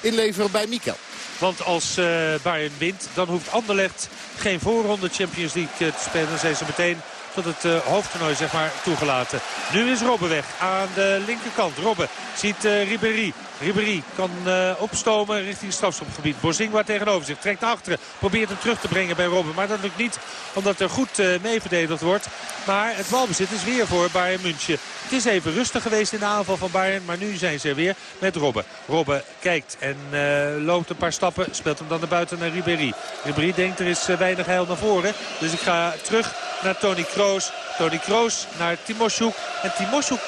inleveren bij Mikel. Want als uh, Bayern wint, dan hoeft Anderlecht geen voorronde Champions League te spelen. Dan zijn ze meteen tot het uh, hoofdtoernooi zeg maar, toegelaten. Nu is Robben weg aan de linkerkant. Robben ziet uh, Ribéry. Ribéry kan uh, opstomen richting het strafschopgebied. Bozingwa tegenover zich. Trekt naar achteren. Probeert hem terug te brengen bij Robben. Maar dat lukt niet omdat er goed uh, mee verdedigd wordt. Maar het balbezit is weer voor Bayern München. Het is even rustig geweest in de aanval van Bayern. Maar nu zijn ze er weer met Robben. Robben kijkt en uh, loopt een paar stappen. Speelt hem dan naar buiten naar Ribéry. Ribéry denkt er is weinig heil naar voren. Dus ik ga terug naar Tony Kroos. Tony Kroos naar Timoshoek. En Timoshoek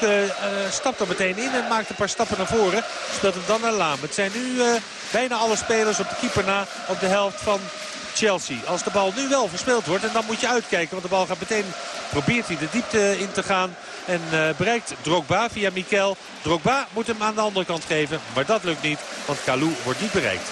stapt er meteen in en maakt een paar stappen naar voren. Speelt hem dan naar Laam. Het zijn nu uh, bijna alle spelers op de keeper na op de helft van Chelsea. Als de bal nu wel verspeeld wordt en dan moet je uitkijken. Want de bal gaat meteen, probeert hij de diepte in te gaan. En uh, bereikt Drogba via Mikel. Drogba moet hem aan de andere kant geven. Maar dat lukt niet, want Kalou wordt niet bereikt.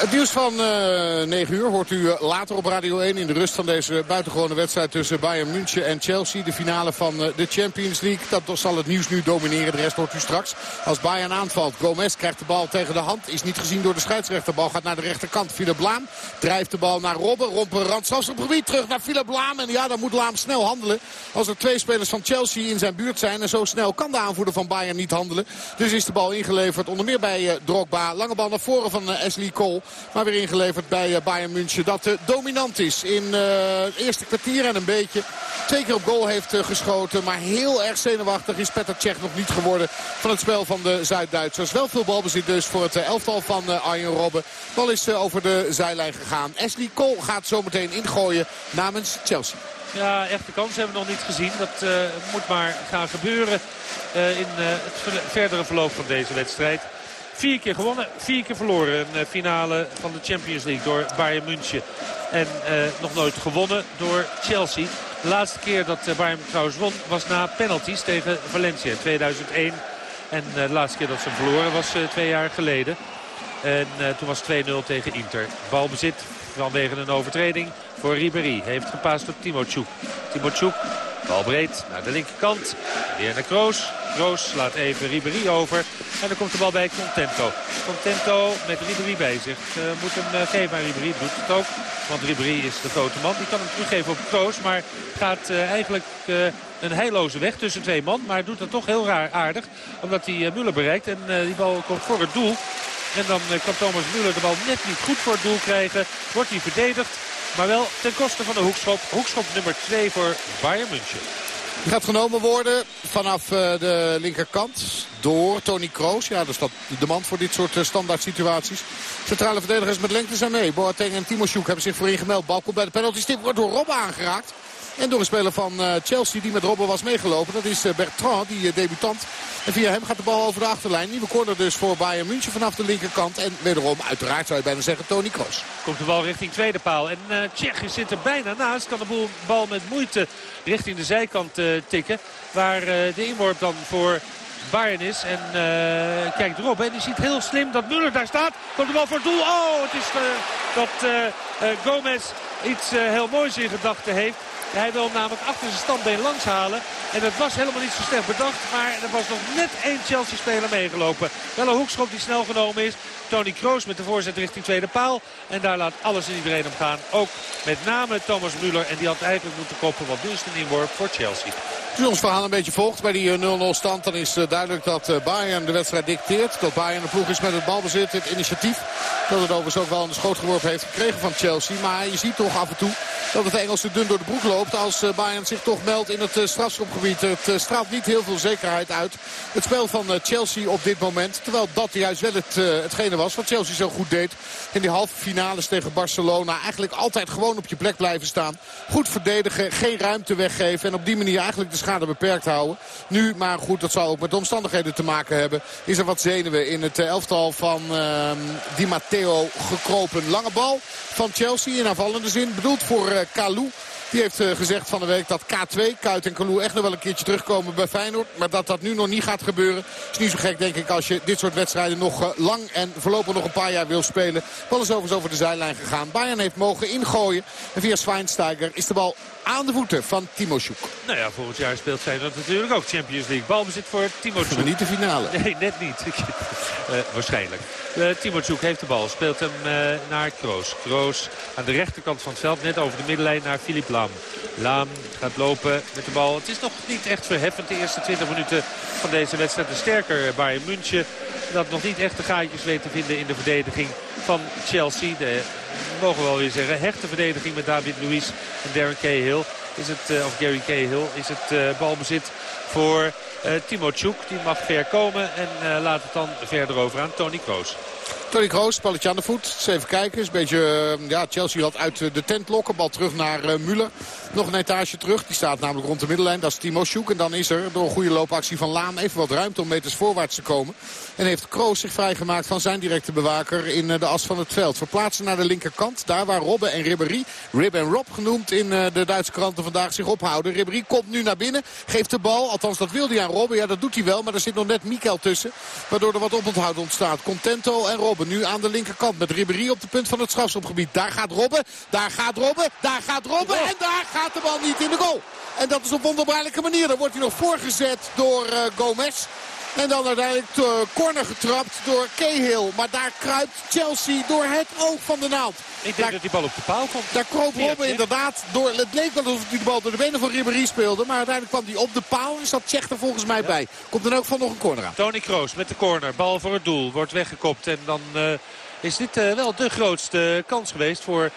Het nieuws van uh, 9 uur hoort u later op Radio 1 in de rust van deze buitengewone wedstrijd tussen Bayern München en Chelsea. De finale van uh, de Champions League. Dat zal het nieuws nu domineren. De rest hoort u straks. Als Bayern aanvalt. Gomez krijgt de bal tegen de hand. Is niet gezien door de scheidsrechter. Bal gaat naar de rechterkant. Philip Laam drijft de bal naar Robben. Rompen randstrafgebied terug naar Philip Laam. En ja, dan moet Laam snel handelen. Als er twee spelers van Chelsea in zijn buurt zijn. En zo snel kan de aanvoerder van Bayern niet handelen. Dus is de bal ingeleverd. Onder meer bij Drogba. Lange bal naar voren van Ashley Cole. Maar weer ingeleverd bij Bayern München. Dat uh, dominant is in het eerste kwartier en een beetje. Twee keer op goal heeft geschoten. Maar heel erg zenuwachtig is Petr Cech nog niet geworden van het spel van de Zuid-Duitsers. Wel veel balbezit dus voor het elftal van Arjen Robben. Bal is over de zijlijn gegaan. Ashley Cole gaat zometeen ingooien namens Chelsea. Ja, echte kans hebben we nog niet gezien. Dat moet maar gaan gebeuren in het verdere verloop van deze wedstrijd. Vier keer gewonnen, vier keer verloren. Een finale van de Champions League door Bayern München. En nog nooit gewonnen door Chelsea. De laatste keer dat Bayern trouwens won was na penalties tegen Valencia in 2001. En de laatste keer dat ze verloren was twee jaar geleden. En toen was 2-0 tegen Inter. Balbezit vanwege een overtreding voor Ribéry. Heeft gepaast op Timotjouk. Timotjouk, bal breed naar de linkerkant. Weer naar Kroos. Kroos laat even Ribéry over. En dan komt de bal bij Contento. Contento met Ribéry bij zich. Uh, moet hem uh, geven aan Ribéry. Doet het ook. Want Ribéry is de grote man. Die kan hem teruggeven op Kroos. Maar gaat uh, eigenlijk een heilloze weg tussen twee man. Maar doet dat toch heel raar aardig. Omdat hij Müller bereikt. En die bal komt voor het doel. En dan kan Thomas Müller de bal net niet goed voor het doel krijgen. Wordt hij verdedigd. Maar wel ten koste van de hoekschop. Hoekschop nummer 2 voor Bayern München. Die gaat genomen worden vanaf uh, de linkerkant door Tony Kroos. Ja, dat is dat de man voor dit soort uh, standaard situaties. Centrale verdedigers met lengte zijn mee. Boateng en Timoshoek hebben zich voorin gemeld. Bal komt bij de penalty stip. Wordt door Robben aangeraakt. En door een speler van uh, Chelsea die met Robben was meegelopen. Dat is uh, Bertrand, die uh, debutant. En via hem gaat de bal over de achterlijn. Nieuwe corner dus voor Bayern München vanaf de linkerkant. En wederom, uiteraard zou je bijna zeggen, Tony Kroos. Komt de bal richting tweede paal. En uh, Tsjechië zit er bijna naast. Kan de bal met moeite richting de zijkant tikken. Waar de inworp dan voor Bayern is. En kijkt erop. En die ziet heel slim dat Muller daar staat. Komt de bal voor het doel. Oh, het is dat Gomez iets heel moois in gedachten heeft. Hij wil namelijk achter zijn standbeen langs halen. En dat was helemaal niet zo slecht bedacht. Maar er was nog net één Chelsea-speler meegelopen. Wel een hoekschop die snel genomen is. Tony Kroos met de voorzet richting tweede paal. En daar laat alles en iedereen hem gaan. Ook met name Thomas Müller. En die had eigenlijk moeten koppen. Want nu is inworp voor Chelsea. Als u ons verhaal een beetje volgt bij die 0-0 stand... dan is duidelijk dat Bayern de wedstrijd dicteert. Dat Bayern de ploeg is met het balbezit, het initiatief. Dat het overigens ook wel de schoot geworpen heeft gekregen van Chelsea. Maar je ziet toch af en toe dat het Engelse dun door de broek loopt. Als Bayern zich toch meldt in het strafschopgebied. Het straalt niet heel veel zekerheid uit. Het spel van Chelsea op dit moment. Terwijl dat juist wel het, hetgene was wat Chelsea zo goed deed. In die halve finales tegen Barcelona. Eigenlijk altijd gewoon op je plek blijven staan. Goed verdedigen, geen ruimte weggeven. En op die manier eigenlijk de schade beperkt houden. Nu, maar goed, dat zal ook met de omstandigheden te maken hebben. Is er wat zenuwen in het elftal van uh, Di Matteo gekropen. Lange bal van Chelsea in aanvallende zin. Bedoeld voor uh, Kalou. Die heeft gezegd van de week dat K2, Kuit en Kalou echt nog wel een keertje terugkomen bij Feyenoord. Maar dat dat nu nog niet gaat gebeuren. Is niet zo gek denk ik als je dit soort wedstrijden nog lang en voorlopig nog een paar jaar wil spelen. Bal is overigens over de zijlijn gegaan. Bayern heeft mogen ingooien. En via Schweinsteiger is de bal aan de voeten van Timo Sjoek. Nou ja, volgend jaar speelt Feyenoord natuurlijk ook Champions League. Balbezit voor Timo Sjoek. niet de finale. Nee, net niet. uh, waarschijnlijk. Uh, Timo Sjoek heeft de bal. Speelt hem uh, naar Kroos. Kroos aan de rechterkant van het veld. Net over de middenlijn naar Filip Lam. Lam gaat lopen met de bal. Het is nog niet echt verheffend de eerste 20 minuten van deze wedstrijd. Een sterker Bayern München. Dat nog niet echt de gaatjes weet te vinden in de verdediging van Chelsea. De mogen we wel weer zeggen, hechte verdediging met David Luiz en Darren Cahill. Is het, uh, of Gary Cahill is het uh, balbezit voor uh, Timo Tjoek. Die mag ver komen en laat het dan verder over aan Tony Kroos. Tony Kroos, spelletje aan de voet. Eens even kijken. Is een beetje, ja, Chelsea had uit de tent lokken. Bal terug naar uh, Müller. Nog een etage terug. Die staat namelijk rond de middenlijn. Dat is Timo Sjoek. En dan is er door een goede loopactie van Laan even wat ruimte om meters voorwaarts te komen. En heeft Kroos zich vrijgemaakt van zijn directe bewaker in de as van het veld. Verplaatsen naar de linkerkant. Daar waar Robbe en Ribéry, Rib en Rob genoemd in de Duitse kranten vandaag zich ophouden. Ribéry komt nu naar binnen. Geeft de bal. Althans dat wil hij aan Robbe. Ja dat doet hij wel. Maar er zit nog net Mikel tussen. Waardoor er wat oponthoud ontstaat. Contento en Robben nu aan de linkerkant met Ribéry op de punt van het strafschopgebied. Daar gaat Robben. Daar gaat Robben. Daar gaat Robben. En daar gaat de bal niet in de goal. En dat is op wonderbaarlijke manier. Dan wordt hij nog voorgezet door uh, Gomez. En dan uiteindelijk de corner getrapt door Cahill. Maar daar kruipt Chelsea door het oog van de naald. Ik denk dat die bal op de paal komt. Daar kroop Robben inderdaad. Door, het leek wel alsof hij de bal door de benen van Ribéry speelde. Maar uiteindelijk kwam hij op de paal en zat Tsjech er volgens mij bij. Komt dan ook van nog een corner aan. Tony Kroos met de corner. Bal voor het doel. Wordt weggekopt. En dan uh, is dit uh, wel de grootste kans geweest voor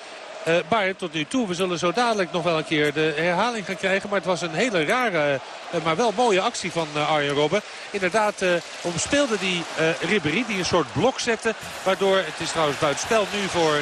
uh, Bayern tot nu toe. We zullen zo dadelijk nog wel een keer de herhaling gaan krijgen. Maar het was een hele rare, uh, maar wel mooie actie van uh, Arjen Robben. Inderdaad omspeelde die Ribéry die een soort blok zette. Waardoor, het is trouwens buitenspel nu voor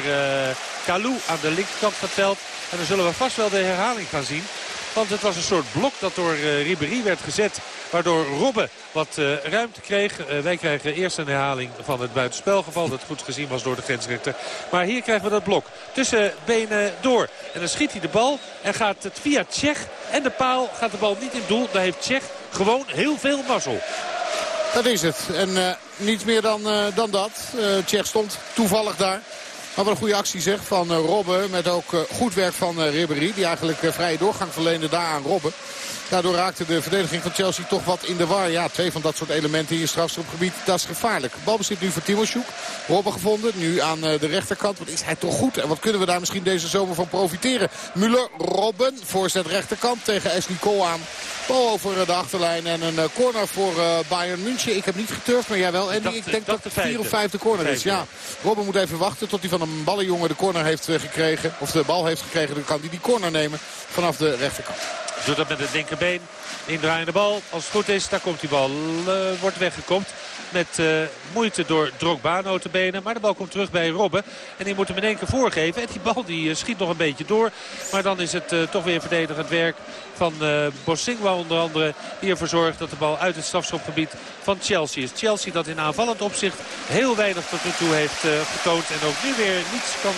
Kalou aan de linkerkant van het veld. En dan zullen we vast wel de herhaling gaan zien. Want het was een soort blok dat door uh, Ribéry werd gezet. Waardoor Robben wat uh, ruimte kreeg. Uh, wij krijgen eerst een herhaling van het buitenspelgeval. Dat goed gezien was door de grensrechter. Maar hier krijgen we dat blok. Tussen benen door. En dan schiet hij de bal. En gaat het via Tsjech en de paal gaat de bal niet in doel. Daar heeft Tsjech gewoon heel veel mazzel. Dat is het. En niets meer dan, dan dat. Tsjech stond toevallig daar. Maar wat een goede actie zeg van uh, Robben. Met ook uh, goed werk van uh, Ribéry. Die eigenlijk vrije doorgang verleende daar aan Robben. Daardoor raakte de verdediging van Chelsea toch wat in de war. Ja, twee van dat soort elementen in je strafschopgebied, dat is gevaarlijk. Balbezit nu voor Timo Sjoek. Robben gevonden, nu aan de rechterkant. Wat is hij toch goed? En wat kunnen we daar misschien deze zomer van profiteren? Muller, Robben, voorzet rechterkant tegen Ashley Cole aan. Bal over de achterlijn en een corner voor Bayern München. Ik heb niet geturfd, maar jij wel. En ik, denk dat het vier of vijfde corner is. Ja, Robben moet even wachten tot hij van een ballenjongen de corner heeft gekregen. Of de bal heeft gekregen, dan kan hij die corner nemen vanaf de rechterkant. Doet dat met het linkerbeen. Indraaiende bal. Als het goed is, daar komt die bal. Uh, wordt weggekopt. Met uh, moeite door Drogba notabene. Maar de bal komt terug bij Robben. En die moet hem in één keer voorgeven. En die bal die uh, schiet nog een beetje door. Maar dan is het toch weer verdedigend werk van uh, Bosingwa onder andere. Die ervoor zorgt dat de bal uit het strafschopgebied van Chelsea is. Chelsea dat in aanvallend opzicht heel weinig tot nu toe heeft getoond. En ook nu weer niets kan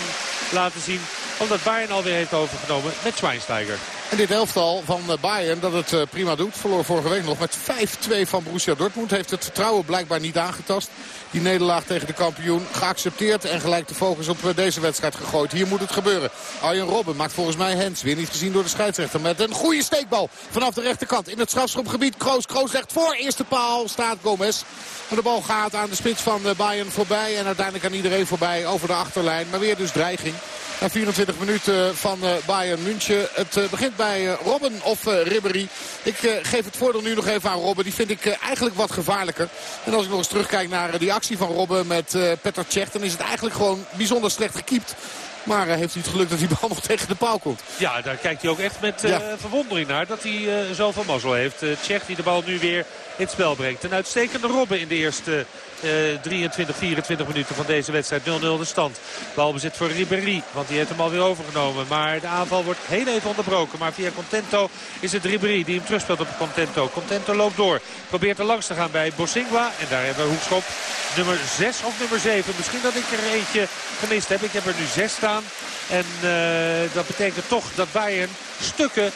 laten zien. Omdat Bayern alweer heeft overgenomen met Schweinsteiger. En dit elftal van Bayern dat het prima doet. Verloor vorige week nog met 5-2 van Borussia Dortmund. Heeft het vertrouwen blijkbaar niet aangetast. Die nederlaag tegen de kampioen geaccepteerd. En gelijk de focus op deze wedstrijd gegooid. Hier moet het gebeuren. Arjen Robben maakt volgens mij Hens. Weer niet gezien door de scheidsrechter. Met een goede steekbal vanaf de rechterkant. In het strafschopgebied. Kroos, Kroos legt voor. Eerste paal staat Gomez. En de bal gaat aan de spits van Bayern voorbij. En uiteindelijk aan iedereen voorbij over de achterlijn. Maar weer dus dreiging. Na 24 minuten van Bayern München. Het begint bij Robben of Ribéry. Ik geef het voordeel nu nog even aan Robben. Die vind ik eigenlijk wat gevaarlijker. En als ik nog eens terugkijk naar die actie van Robben met Petr Cech. Dan is het eigenlijk gewoon bijzonder slecht gekiept. Maar heeft hij het geluk dat die bal nog tegen de paal komt. Ja, daar kijkt hij ook echt met uh, verwondering naar. Dat hij uh, zoveel mazzel heeft. Uh, Tsjech die de bal nu weer in het spel brengt. Een uitstekende Robben in de eerste 23, 24 minuten van deze wedstrijd. 0-0 de stand. Balbezit voor Ribéry, want die heeft hem alweer overgenomen. Maar de aanval wordt heel even onderbroken. Maar via Contento is het Ribéry die hem terugspeelt op Contento. Contento loopt door. Probeert er langs te gaan bij Bosingwa. En daar hebben we hoekschop nummer 6 of nummer 7. Misschien dat ik er eentje gemist heb. Ik heb er nu 6 staan. En dat betekent toch dat Bayern stukken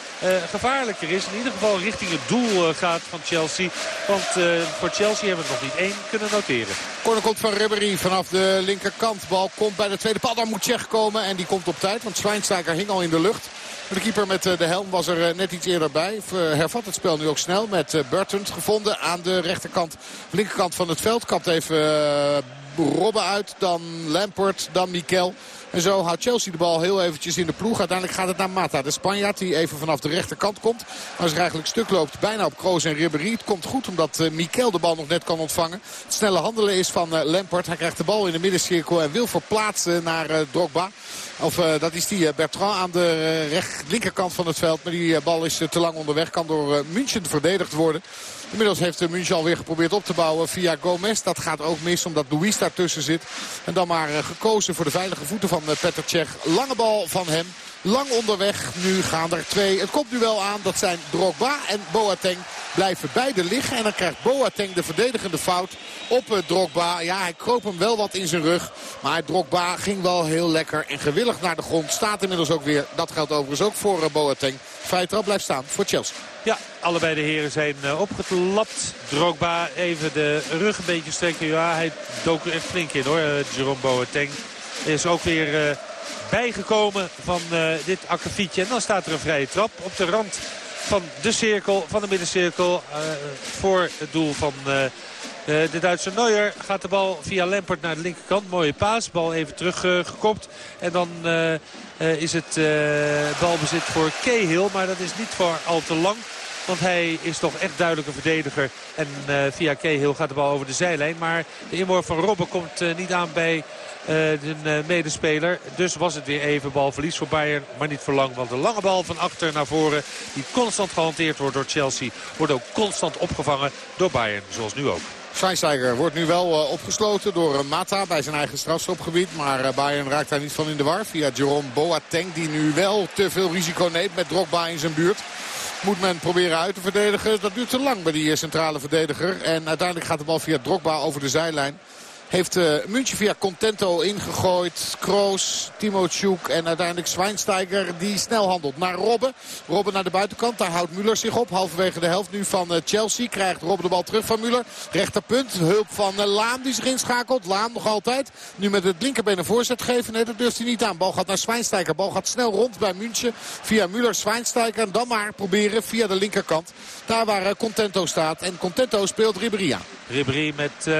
gevaarlijker is. In ieder geval richting het doel gaat van Chelsea. Want voor Chelsea hebben we nog niet één kunnen noteren. Corner komt van Ribéry vanaf de linkerkant. Bal komt bij de tweede paal. Dan moet Tsjech komen en die komt op tijd. Want Schweinsteiger hing al in de lucht. De keeper met de helm was er net iets eerder bij. Hervat het spel nu ook snel met Burton gevonden aan de rechterkant. Linkerkant van het veld. Kapt even Robben uit. Dan Lampert. Dan Mikel. En zo houdt Chelsea de bal heel eventjes in de ploeg. Uiteindelijk gaat het naar Mata, de Spanjaard die even vanaf de rechterkant komt. Maar zich eigenlijk stuk loopt bijna op Kroos en Ribéry. Het komt goed omdat Mikel de bal nog net kan ontvangen. Het snelle handelen is van Lampert. Hij krijgt de bal in de middencirkel en wil verplaatsen naar Drogba. Of dat is die Bertrand aan de recht, linkerkant van het veld. Maar die bal is te lang onderweg. Kan door München verdedigd worden. Inmiddels heeft München alweer geprobeerd op te bouwen via Gomez. Dat gaat ook mis omdat Luis daartussen zit. En dan maar gekozen voor de veilige voeten van Petr Cech. Lange bal van hem. Lang onderweg. Nu gaan er twee. Het komt nu wel aan. Dat zijn Drogba en Boateng. Blijven beide liggen. En dan krijgt Boateng de verdedigende fout op Drogba. Ja, hij kroop hem wel wat in zijn rug. Maar Drogba ging wel heel lekker en gewillig naar de grond. Staat inmiddels ook weer. Dat geldt overigens ook voor Boateng. Vrije blijft staan voor Chelsea. Ja, allebei de heren zijn opgetlapt. Drogba even de rug een beetje strekken. Ja, hij dook er echt flink in hoor, Jerome Boateng is ook weer bijgekomen van uh, dit akkefietje. En dan staat er een vrije trap op de rand van de cirkel, van de middencirkel. Uh, voor het doel van de Duitse Neuer gaat de bal via Lampert naar de linkerkant. Mooie paas, bal even teruggekopt. en dan is het balbezit voor Cahill. Maar dat is niet voor al te lang. Want hij is toch echt duidelijk een verdediger. En via Cahill gaat de bal over de zijlijn. Maar de inworp van Robben komt niet aan bij de eh, eh, medespeler. Dus was het weer even balverlies voor Bayern. Maar niet voor lang. Want de lange bal van achter naar voren. Die constant gehanteerd wordt door Chelsea. Wordt ook constant opgevangen door Bayern. Zoals nu ook. Schweinsteiger wordt nu wel uh, opgesloten door Mata bij zijn eigen strafschopgebied. Maar uh, Bayern raakt daar niet van in de war. Via Jerome Boateng die nu wel te veel risico neemt met Drogba in zijn buurt. Moet men proberen uit te verdedigen. Dat duurt te lang bij die centrale verdediger. En uiteindelijk gaat de bal via Drogba over de zijlijn. Heeft uh, München via Contento ingegooid. Kroos, Timo Tjoek en uiteindelijk Schweinsteiger die snel handelt naar Robben. Robben naar de buitenkant. Daar houdt Müller zich op. Halverwege de helft nu van uh, Chelsea. Krijgt Robben de bal terug van Müller. Rechterpunt. Hulp van uh, Laan die zich inschakelt. Laan nog altijd. Nu met het linkerbeen een voorzet geven. Nee, dat durft hij niet aan. Bal gaat naar Schweinsteiger. Bal gaat snel rond bij München. Via Müller, Schweinsteiger. En dan maar proberen via de linkerkant. Daar waar Contento staat. En Contento speelt Ribéry aan. Ribéry met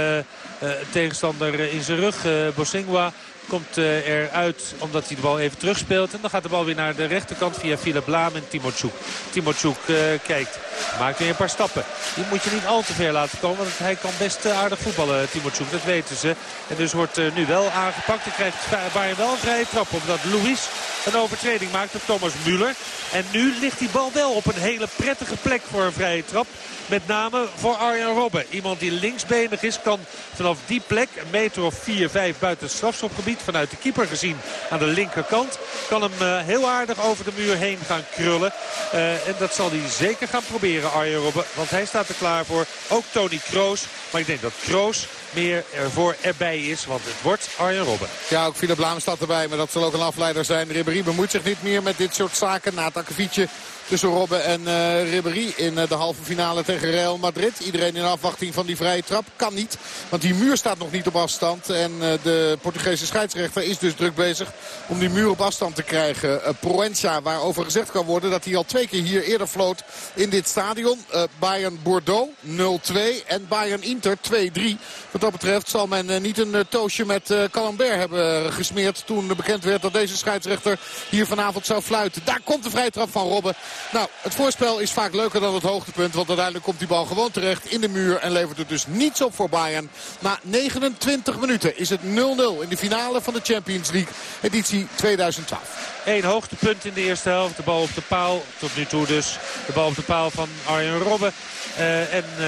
tegenstander in zijn rug. Uh, Bosingwa komt uh, eruit omdat hij de bal even terugspeelt. En dan gaat de bal weer naar de rechterkant via Philip Laam en Timotschuk. Timotschuk kijkt, maakt weer een paar stappen. Die moet je niet al te ver laten komen, want hij kan best aardig voetballen, Timotschuk. Dat weten ze. En dus wordt nu wel aangepakt. En krijgt Bayern wel een vrije trap, omdat Luis een overtreding maakt op Thomas Müller. En nu ligt die bal wel op een hele prettige plek voor een vrije trap. Met name voor Arjen Robben. Iemand die linksbenig is, kan vanaf die plek, een meter of 4, 5 buiten het strafschopgebied, vanuit de keeper gezien aan de linkerkant, kan hem uh, heel aardig over de muur heen gaan krullen. Uh, en dat zal hij zeker gaan proberen, Arjen Robben. Want hij staat er klaar voor. Ook Tony Kroos. Maar ik denk dat Kroos meer ervoor erbij is. Want het wordt Arjen Robben. Ja, ook Philip Laam staat erbij. Maar dat zal ook een afleider zijn. Ribéry bemoeit zich niet meer met dit soort zaken. Na het akkefietje tussen Robben en uh, Ribéry in de halve finale tegen Real Madrid. Iedereen in afwachting van die vrije trap. Kan niet, want die muur staat nog niet op afstand. En uh, de Portugese scheidsrechter is dus druk bezig om die muur op afstand te krijgen. Proença, waarover gezegd kan worden dat hij al twee keer hier eerder floot in dit stadion. Bayern Bordeaux 0-2 en Bayern Inter 2-3. Wat dat betreft zal men niet een toosje met Calambert hebben gesmeerd toen bekend werd dat deze scheidsrechter hier vanavond zou fluiten. Daar komt de vrije trap van Robben. Nou, het voorspel is vaak leuker dan het hoogtepunt. Want uiteindelijk komt die bal gewoon terecht in de muur. En levert het dus niets op voor Bayern. Na 29 minuten is het 0-0 in de finale van de Champions League editie 2012. Eén hoogtepunt in de eerste helft. De bal op de paal. Tot nu toe dus de bal op de paal van Arjen Robben. Uh, en uh,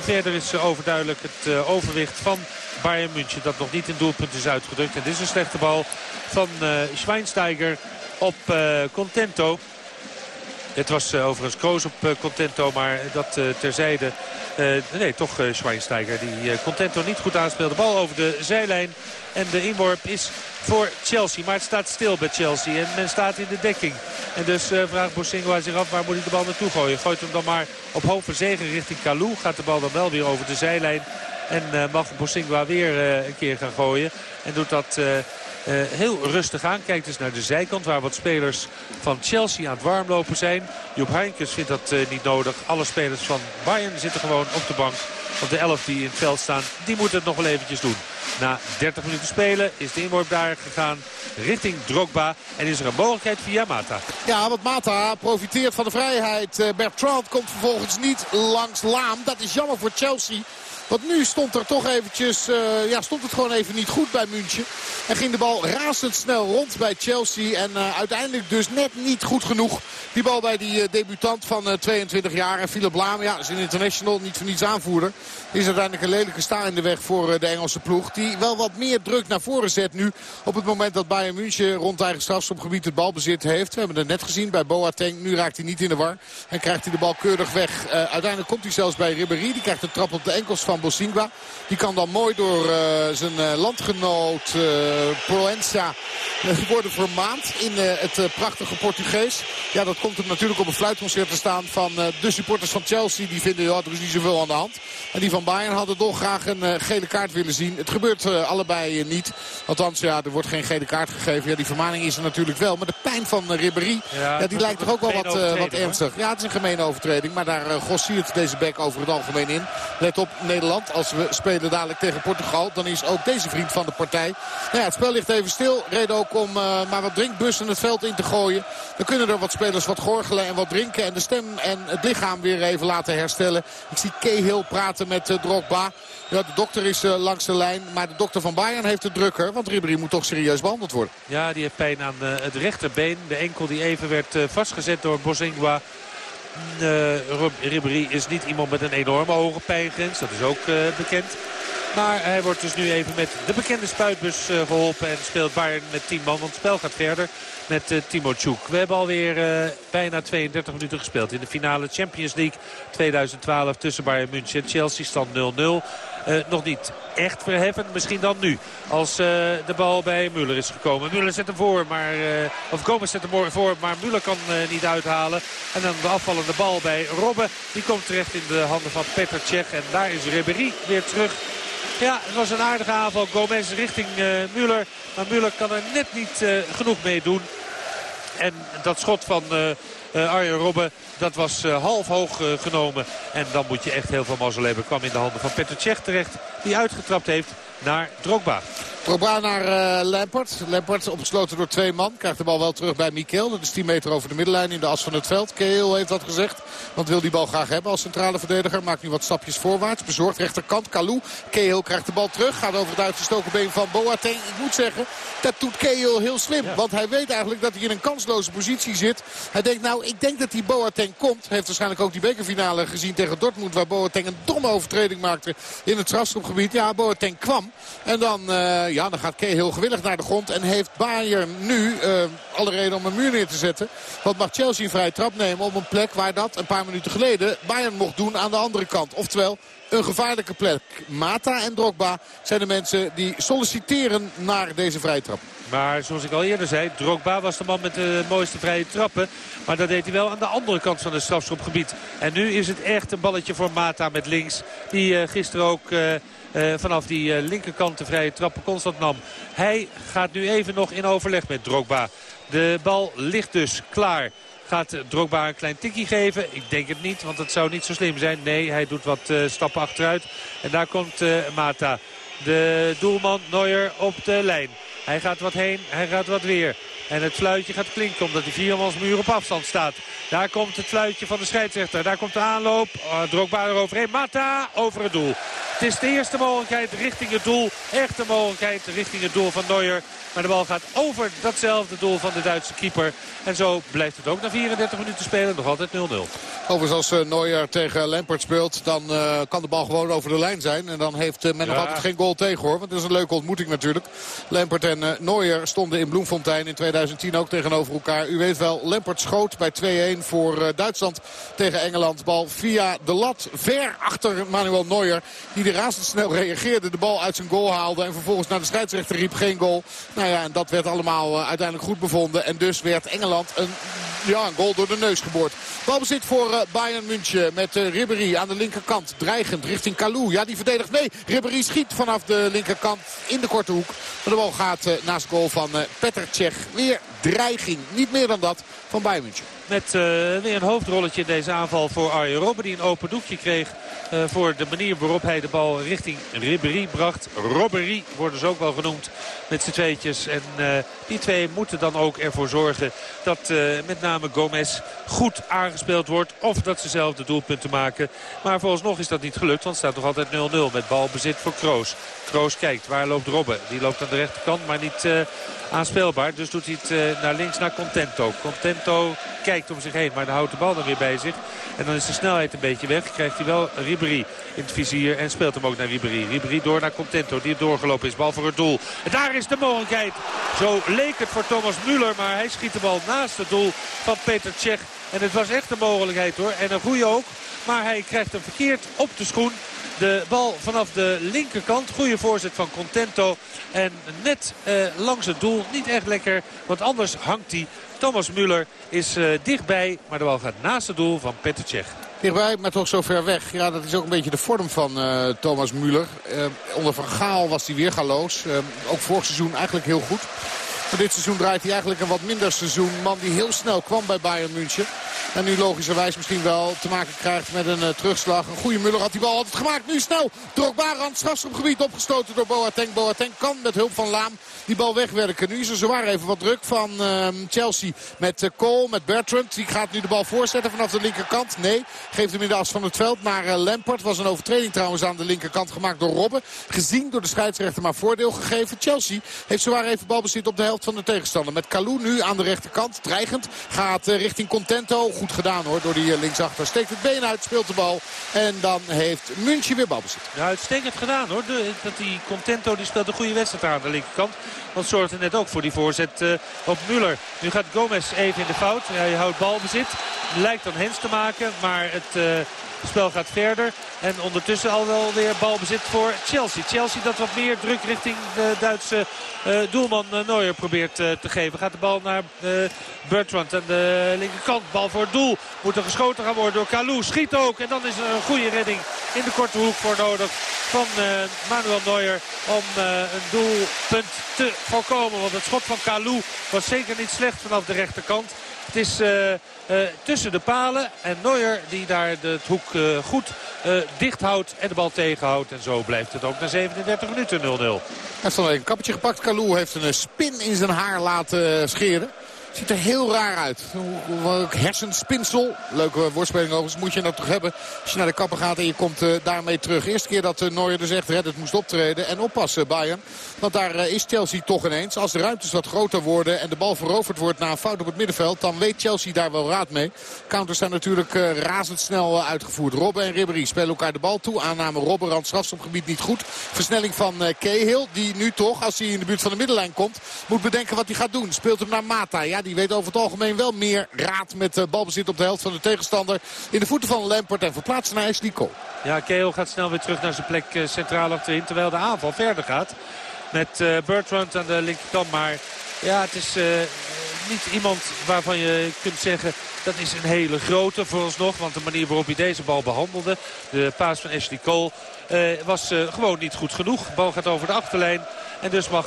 verder is overduidelijk het overwicht van Bayern München. Dat nog niet in doelpunt is uitgedrukt. En dit is een slechte bal van Schweinsteiger op Contento. Het was uh, overigens Kroos op uh, Contento, maar dat uh, terzijde. nee, toch Schweinsteiger die Contento niet goed aanspeelde. Bal over de zijlijn en de inworp is voor Chelsea. Maar het staat stil bij Chelsea en men staat in de dekking. En dus vraagt Bosingwa zich af waar moet hij de bal naartoe gooien. Gooit hem dan maar op hoog verzegen richting Kalou. Gaat de bal dan wel weer over de zijlijn. En mag Bosingwa weer een keer gaan gooien. En doet dat heel rustig aan. Kijkt dus naar de zijkant waar wat spelers van Chelsea aan het warmlopen zijn. Joep Heinkes vindt dat uh, niet nodig. Alle spelers van Bayern zitten gewoon op de bank. Want de elf die in het veld staan, die moeten het nog wel eventjes doen. Na 30 minuten spelen is de inworp daar gegaan richting Drogba. En is er een mogelijkheid via Mata. Ja, want Mata profiteert van de vrijheid. Uh, Bertrand komt vervolgens niet langs Laam. Dat is jammer voor Chelsea. Want nu stond er toch eventjes, uh, ja, stond het gewoon even niet goed bij München. En ging de bal razendsnel rond bij Chelsea. En uh, uiteindelijk dus net niet goed genoeg. Die bal bij die uh, debutant van 22 jaar. En Philip Laam, ja, is een international, niet voor niets aanvoerder. Is uiteindelijk een lelijke sta in de weg voor de Engelse ploeg. Die wel wat meer druk naar voren zet nu. Op het moment dat Bayern München rond eigen strafschopgebied het balbezit heeft. We hebben het net gezien bij Boateng. Nu raakt hij niet in de war. En krijgt hij de bal keurig weg. uiteindelijk komt hij zelfs bij Ribéry. Die krijgt een trap op de enkels van Bosingwa. Die kan dan mooi door uh, zijn uh, landgenoot uh, Proença worden vermaand in het prachtige Portugees. Ja, dat komt hem natuurlijk op een fluitconcert te staan van de supporters van Chelsea. Die vinden, ja, er is niet zoveel aan de hand. En die van Bayern hadden toch graag een gele kaart willen zien. Het gebeurt allebei niet. Althans, ja, er wordt geen gele kaart gegeven. Ja, die vermaning is er natuurlijk wel. Maar de pijn van Ribéry, ja, ja, die lijkt toch ook wel wat, wat ernstig. Ja, het is een gemene overtreding. Maar daar gossiert deze bek over het algemeen in. Let op, Nederland als we spelen dadelijk tegen Portugal, dan is ook deze vriend van de partij. Nou ja, het spel ligt even stil. Reden ook om uh, maar wat drinkbussen het veld in te gooien. Dan kunnen er wat spelers wat gorgelen en wat drinken. En de stem en het lichaam weer even laten herstellen. Ik zie Cahill praten met uh, Drogba. De dokter is uh, langs de lijn. Maar de dokter van Bayern heeft het drukker. Want Ribéry moet toch serieus behandeld worden. Ja, die heeft pijn aan het rechterbeen. De enkel die even werd vastgezet door Bosingwa. Uh, Ribéry is niet iemand met een enorme hoge pijngrens. Dat is ook uh, bekend. Maar hij wordt dus nu even met de bekende spuitbus uh, geholpen. En speelt Bayern met 10 man. Want het spel gaat verder met uh, Timo Tjoek. We hebben alweer uh, bijna 32 minuten gespeeld in de finale Champions League 2012 tussen Bayern München en Chelsea. Stand 0-0. Uh, nog niet echt verheffen. Misschien dan nu. Als de bal bij Müller is gekomen. Müller zet hem voor. Maar, uh, of Gomez zet hem voor. Maar Müller kan niet uithalen. En dan de afvallende bal bij Robben. Die komt terecht in de handen van Petr Cech. En daar is Ribéry weer terug. Ja, het was een aardige aanval. Gomez richting uh, Müller. Maar Müller kan er net niet uh, genoeg mee doen. En dat schot van uh, Arjen Robben, dat was half hoog genomen. En dan moet je echt heel veel mazzel hebben. Kwam in de handen van Petr Cech terecht. Die uitgetrapt heeft naar Drogba. Drogba naar uh, Lampert. Lampert opgesloten door twee man. Krijgt de bal wel terug bij Mikel. Dat is 10 meter over de middenlijn in de as van het veld. Keel heeft dat gezegd. Want wil die bal graag hebben als centrale verdediger. Maakt nu wat stapjes voorwaarts. Bezorgd rechterkant. Kalou. Keel krijgt de bal terug. Gaat over het uitgestoken been van Boateng. Ik moet zeggen, dat doet Keel heel slim. Want hij weet eigenlijk dat hij in een kansloze positie zit. Hij denkt nou, ik denk dat die Boateng komt. Heeft waarschijnlijk ook die bekerfinale gezien tegen Dortmund. Waar Boateng een domme overtreding maakte in het strafschopgebied. Ja, Boateng kwam. En dan, uh, ja, dan gaat Kee heel gewillig naar de grond. En heeft Bayern nu uh, alle reden om een muur neer te zetten. Want mag Chelsea een vrije trap nemen op een plek waar dat een paar minuten geleden Bayern mocht doen aan de andere kant. Oftewel een gevaarlijke plek. Mata en Drogba zijn de mensen die solliciteren naar deze vrije trap. Maar zoals ik al eerder zei, Drogba was de man met de mooiste vrije trappen. Maar dat deed hij wel aan de andere kant van het strafschopgebied. En nu is het echt een balletje voor Mata met links. Die uh, gisteren ook... uh, vanaf die uh, linkerkant de vrije trappen constant nam. Hij gaat nu even nog in overleg met Drogba. De bal ligt dus klaar. Gaat Drogba een klein tikkie geven? Ik denk het niet, want dat zou niet zo slim zijn. Nee, hij doet wat uh, stappen achteruit. En daar komt Mata. De doelman Neuer op de lijn. Hij gaat wat heen, hij gaat wat weer. En het fluitje gaat klinken omdat die viermansmuur op afstand staat. Daar komt het fluitje van de scheidsrechter. Daar komt de aanloop. Drogba eroverheen. Mata over het doel. Het is de eerste mogelijkheid richting het doel. Echte mogelijkheid richting het doel van Neuer. Maar de bal gaat over datzelfde doel van de Duitse keeper. En zo blijft het ook na 34 minuten spelen nog altijd 0-0. Overigens als uh, Neuer tegen Lampert speelt, dan uh, kan de bal gewoon over de lijn zijn. En dan heeft uh, men ja. nog altijd geen goal tegen hoor. Want het is een leuke ontmoeting natuurlijk. Lampert en Neuer stonden in Bloemfontein in 2010 ook tegenover elkaar. U weet wel, Lampert schoot bij 2-1 voor Duitsland tegen Engeland. Bal via de lat, ver achter Manuel Neuer. Die er razendsnel reageerde, de bal uit zijn goal haalde. En vervolgens naar de scheidsrechter riep geen goal. Nou ja, en dat werd allemaal uiteindelijk goed bevonden. En dus werd Engeland een, ja, een goal door de neus geboord. Balbezit voor uh, Bayern München met uh, Ribéry aan de linkerkant. Dreigend richting Kalou. Ja, die verdedigt mee. Ribéry schiet vanaf de linkerkant in de korte hoek. Maar de bal gaat uh, naast goal van Petr Cech. Weer dreiging. Niet meer dan dat van Bayern München. Met weer een hoofdrolletje in deze aanval voor Arjen Robben. Die een open doekje kreeg voor de manier waarop hij de bal richting Ribéry bracht. Robbery worden ze ook wel genoemd met z'n tweetjes. En die twee moeten dan ook ervoor zorgen dat met name Gomez goed aangespeeld wordt. Of dat ze zelf de doelpunten maken. Maar vooralsnog is dat niet gelukt. Want het staat nog altijd 0-0 met balbezit voor Kroos. Kroos kijkt, waar loopt Robben? Die loopt aan de rechterkant, maar niet aanspeelbaar. Dus doet hij het naar links naar Contento. Contento kijkt om zich heen, maar dan houdt de bal dan weer bij zich. En dan is de snelheid een beetje weg. Krijgt hij wel Ribéry in het vizier en speelt hem ook naar Ribéry. Ribéry door naar Contento, die doorgelopen is. Bal voor het doel. En daar is de mogelijkheid. Zo leek het voor Thomas Müller, maar hij schiet de bal naast het doel van Peter Cech. En het was echt een mogelijkheid hoor. En een goede ook. Maar hij krijgt hem verkeerd op de schoen. De bal vanaf de linkerkant. Goede voorzet van Contento. En net eh, langs het doel. Niet echt lekker. Want anders hangt hij. Thomas Müller is uh, dichtbij. Maar de bal gaat naast het doel van Petr Cech. Dichtbij, maar toch zo ver weg. Ja, dat is ook een beetje de vorm van uh, Thomas Müller. Uh, onder Van Gaal was hij weer galoos. ook vorig seizoen eigenlijk heel goed. Maar dit seizoen draait hij eigenlijk een wat minder seizoen. Man die heel snel kwam bij Bayern München. En nu logischerwijs misschien wel te maken krijgt met een uh, terugslag. Een goede Muller had die bal altijd gemaakt. Nu snel. Drogba aan het strafschopgebied opgestoten door Boateng. Boateng kan met hulp van Laam die bal wegwerken. Nu is er zowaar even wat druk van uh, Chelsea met uh, Cole, met Bertrand. Die gaat nu de bal voorzetten vanaf de linkerkant. Nee, geeft hem in de as van het veld naar uh, Lampard. Was een overtreding trouwens aan de linkerkant gemaakt door Robben. Gezien door de scheidsrechter maar voordeel gegeven. Chelsea heeft zowaar even balbezit op de helft van de tegenstander. Met Kalou nu aan de rechterkant. Dreigend gaat richting Contento. Goed gedaan hoor door die linksachter. Steekt het been uit, speelt de bal. En dan heeft München weer balbezit. Ja, uitstekend gedaan hoor. Dat die Contento die speelt een goede wedstrijd aan de linkerkant. Want zorgde net ook voor die voorzet uh, op Muller. Nu gaat Gomez even in de fout. Hij houdt balbezit. Lijkt dan Hens te maken. Maar het... het spel gaat verder. En ondertussen al wel weer balbezit voor Chelsea. Chelsea dat wat meer druk richting de Duitse uh, doelman uh, Neuer probeert uh, te geven. Gaat de bal naar Bertrand aan de linkerkant. Bal voor het doel. Moet er geschoten gaan worden door Kalou. Schiet ook. En dan is er een goede redding in de korte hoek voor nodig van Manuel Neuer. Om een doelpunt te voorkomen. Want het schot van Kalou was zeker niet slecht vanaf de rechterkant. Het is uh, uh, tussen de palen. En Neuer die daar de hoek uh, goed dicht houdt en de bal tegenhoudt. En zo blijft het ook na 37 minuten 0-0. Hij heeft al een kappetje gepakt. Kalou heeft een spin in zijn haar laten scheren. Ziet er heel raar uit. Hersenspinsel. Leuke woordspeling overigens. Moet je dat toch hebben als je naar de kapper gaat en je komt uh, daarmee terug. Eerste keer dat uh, Neuer dus echt moest optreden. En oppassen Bayern. Want daar uh, is Chelsea toch ineens. Als de ruimtes wat groter worden en de bal veroverd wordt na een fout op het middenveld. Dan weet Chelsea daar wel raad mee. Counters zijn natuurlijk razendsnel uitgevoerd. Robben en Ribéry spelen elkaar de bal toe. Aanname Robben, rand strafstopgebied niet goed. Versnelling van Cahill. Die nu toch, als hij in de buurt van de middenlijn komt, moet bedenken wat hij gaat doen. Speelt hem naar Mata. Ja, die weet over het algemeen wel meer raad met uh, balbezit op de helft van de tegenstander. In de voeten van Lampert en verplaatst naar Cole. Ja, Keo gaat snel weer terug naar zijn plek uh, centraal achterin. Terwijl de aanval verder gaat. Met uh, Bertrand aan de linkerkant. Maar ja, het is niet iemand waarvan je kunt zeggen... dat is een hele grote vooralsnog. Want de manier waarop hij deze bal behandelde... de paas van Ashley Cole... was gewoon niet goed genoeg. De bal gaat over de achterlijn. En dus mag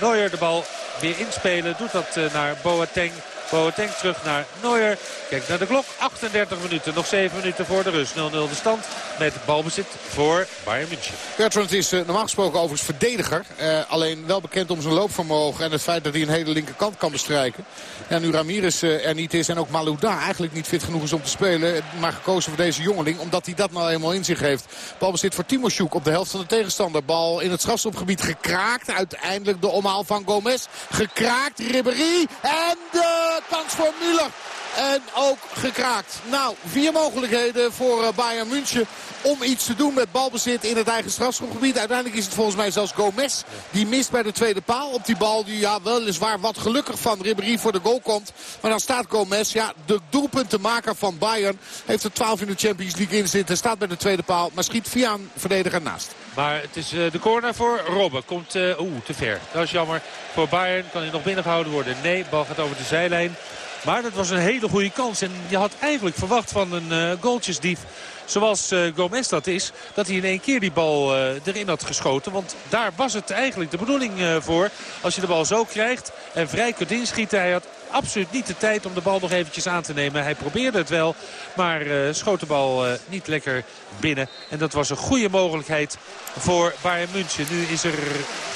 Neuer de bal weer inspelen. Doet dat naar Boateng. Boateng terug naar Neuer. Kijk naar de klok. 38 minuten. Nog 7 minuten voor de rust. 0-0 de stand met balbezit voor Bayern München. Bertrand is uh, normaal gesproken overigens verdediger. Uh, alleen wel bekend om zijn loopvermogen en het feit dat hij een hele linkerkant kan bestrijken. En nu Ramirez uh, er niet is en ook Malouda eigenlijk niet fit genoeg is om te spelen. Maar gekozen voor deze jongeling omdat hij dat nou eenmaal in zich heeft. Balbezit voor Timoshoek op de helft van de tegenstander. Bal in het strafstopgebied gekraakt. Uiteindelijk de omhaal van Gomez. Gekraakt. Ribéry. En de kans voor Müller. En ook gekraakt. Nou, vier mogelijkheden voor Bayern München om iets te doen met balbezit in het eigen strafschopgebied. Uiteindelijk is het volgens mij zelfs Gomez die mist bij de tweede paal. Op die bal die ja, weliswaar wat gelukkig van Ribéry voor de goal komt. Maar dan staat Gomez, ja, de doelpuntenmaker van Bayern. Heeft er 12 in de Champions League in zitten. Staat bij de tweede paal, maar schiet via een verdediger naast. Maar het is uh, de corner voor Robben. Komt uh, oeh, te ver. Dat is jammer. Voor Bayern kan hij nog binnengehouden worden. Nee, bal gaat over de zijlijn. Maar dat was een hele goede kans. En je had eigenlijk verwacht van een uh, goaltjesdief zoals uh, Gomez dat is... dat hij in één keer die bal uh, erin had geschoten. Want daar was het eigenlijk de bedoeling voor. Als je de bal zo krijgt en vrij kunt inschieten. Hij had absoluut niet de tijd om de bal nog eventjes aan te nemen. Hij probeerde het wel, maar schoot de bal niet lekker binnen. En dat was een goede mogelijkheid voor Bayern München. Nu is er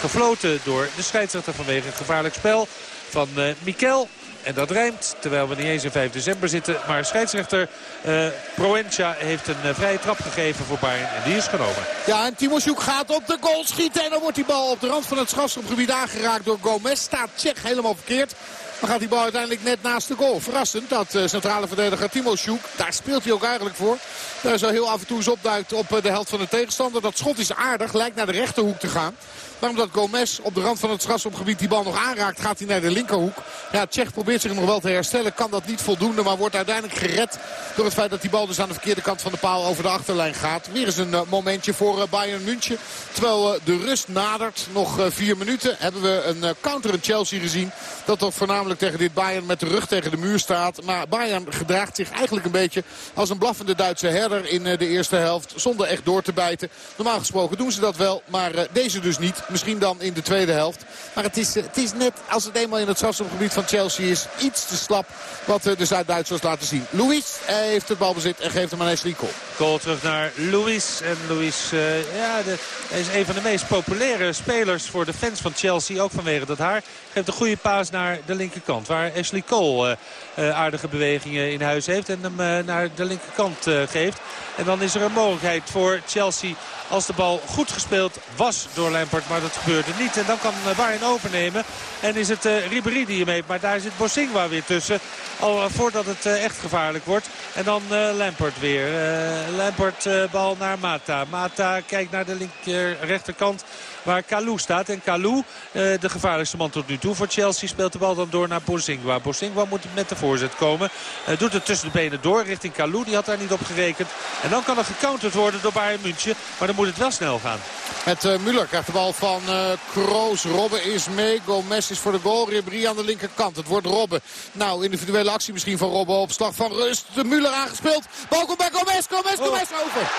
gefloten door de scheidsrechter vanwege een gevaarlijk spel van Mikel. En dat rijmt, terwijl we niet eens in 5 december zitten. Maar scheidsrechter uh, heeft een uh, vrije trap gegeven voor Bayern. En die is genomen. Ja, en Timosjoek gaat op de goal schieten. En dan wordt die bal op de rand van het strafschopgebied aangeraakt door Gomez. Staat Tsjech helemaal verkeerd. Maar gaat die bal uiteindelijk net naast de goal. Verrassend dat uh, centrale verdediger Timo Sjoek, daar speelt hij ook eigenlijk voor. Daar zo heel af en toe eens opduikt op de helft van de tegenstander. Dat schot is aardig, lijkt naar de rechterhoek te gaan. Maar omdat Gomez op de rand van het strafschopgebied die bal nog aanraakt, gaat hij naar de linkerhoek. Ja, Tsjech probeert zich nog wel te herstellen. Kan dat niet voldoende, maar wordt uiteindelijk gered door het feit dat die bal dus aan de verkeerde kant van de paal over de achterlijn gaat. Weer eens een uh, momentje voor uh, Bayern München. Terwijl uh, de rust nadert. Nog vier minuten hebben we een counter in Chelsea gezien. Dat toch voornamelijk tegen dit Bayern met de rug tegen de muur staat. Maar Bayern gedraagt zich eigenlijk een beetje als een blaffende Duitse herder in de eerste helft. Zonder echt door te bijten. Normaal gesproken doen ze dat wel, maar deze dus niet. Misschien dan in de tweede helft. Maar het is, het is net als het eenmaal in het strafschopgebied van Chelsea is. Iets te slap wat de Zuid-Duitsers laten zien. Luis heeft het balbezit en geeft hem aan Ashley Cole. Goal terug naar Luis. En Luis ja, de, is een van de meest populaire spelers voor de fans van Chelsea. Ook vanwege dat haar. Geeft een goede paas naar de linkerkant. Waar Ashley Cole aardige bewegingen in huis heeft. En hem naar de linkerkant geeft. En dan is er een mogelijkheid voor Chelsea als de bal goed gespeeld was door Lampard. Maar dat gebeurde niet. En dan kan Bayern overnemen. En is het uh, Ribéry die hem heeft. Maar daar zit Bosingwa weer tussen. Al uh, voordat het echt gevaarlijk wordt. En dan Lampard weer. Lampard bal naar Mata. Mata kijkt naar de linker rechterkant waar Kalou staat. En Kalou, de gevaarlijkste man tot nu toe voor Chelsea, speelt de bal dan door naar Bosingwa. Bosingwa moet met de voorzet komen. doet het tussen de benen door richting Kalou. Die had daar niet op gerekend. En dan kan er gecounterd worden door Bayern München. Maar dan moet het wel snel gaan. Het uh, Müller krijgt de bal van uh, Kroos. Robben is mee. Gomez is voor de goal. Ribéry aan de linkerkant. Het wordt Robben. Nou, individuele actie misschien van Robben. Op slag van rust. De Müller aangespeeld. Bal komt bij Gomez. Gomez, Gomez oh. over.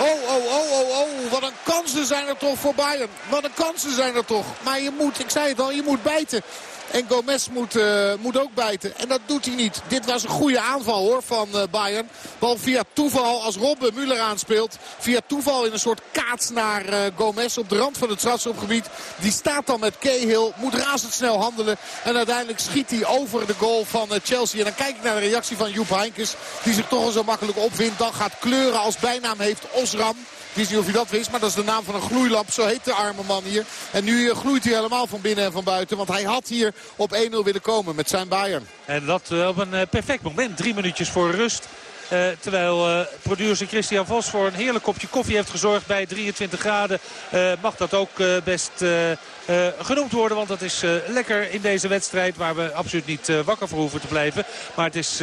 Oh, oh, oh, oh, oh. Wat een kansen zijn er toch voor Bayern. Wat een kansen zijn er toch. Maar je moet, ik zei het al, je moet bijten. En Gomez moet, uh, moet ook bijten. En dat doet hij niet. Dit was een goede aanval hoor van uh, Bayern. Bal via toeval als Robben Müller aanspeelt. Via toeval in een soort kaats naar uh, Gomez op de rand van het strafschopgebied. Die staat dan met Cahill. Moet razendsnel handelen. En uiteindelijk schiet hij over de goal van Chelsea. En dan kijk ik naar de reactie van Joep Heinkes. Die zich toch al zo makkelijk opwint. Dan gaat kleuren als bijnaam heeft Osram. Ik wist niet of je dat wist, maar dat is de naam van een gloeilamp. Zo heet de arme man hier. En nu gloeit hij helemaal van binnen en van buiten. Want hij had hier op 1-0 willen komen met zijn Bayern. En dat op een perfect moment. Drie minuutjes voor rust. Terwijl uh, producer Christian Vos voor een heerlijk kopje koffie heeft gezorgd bij 23 graden. Mag dat ook best genoemd worden. Want dat is lekker in deze wedstrijd waar we absoluut niet wakker voor hoeven te blijven. Maar het is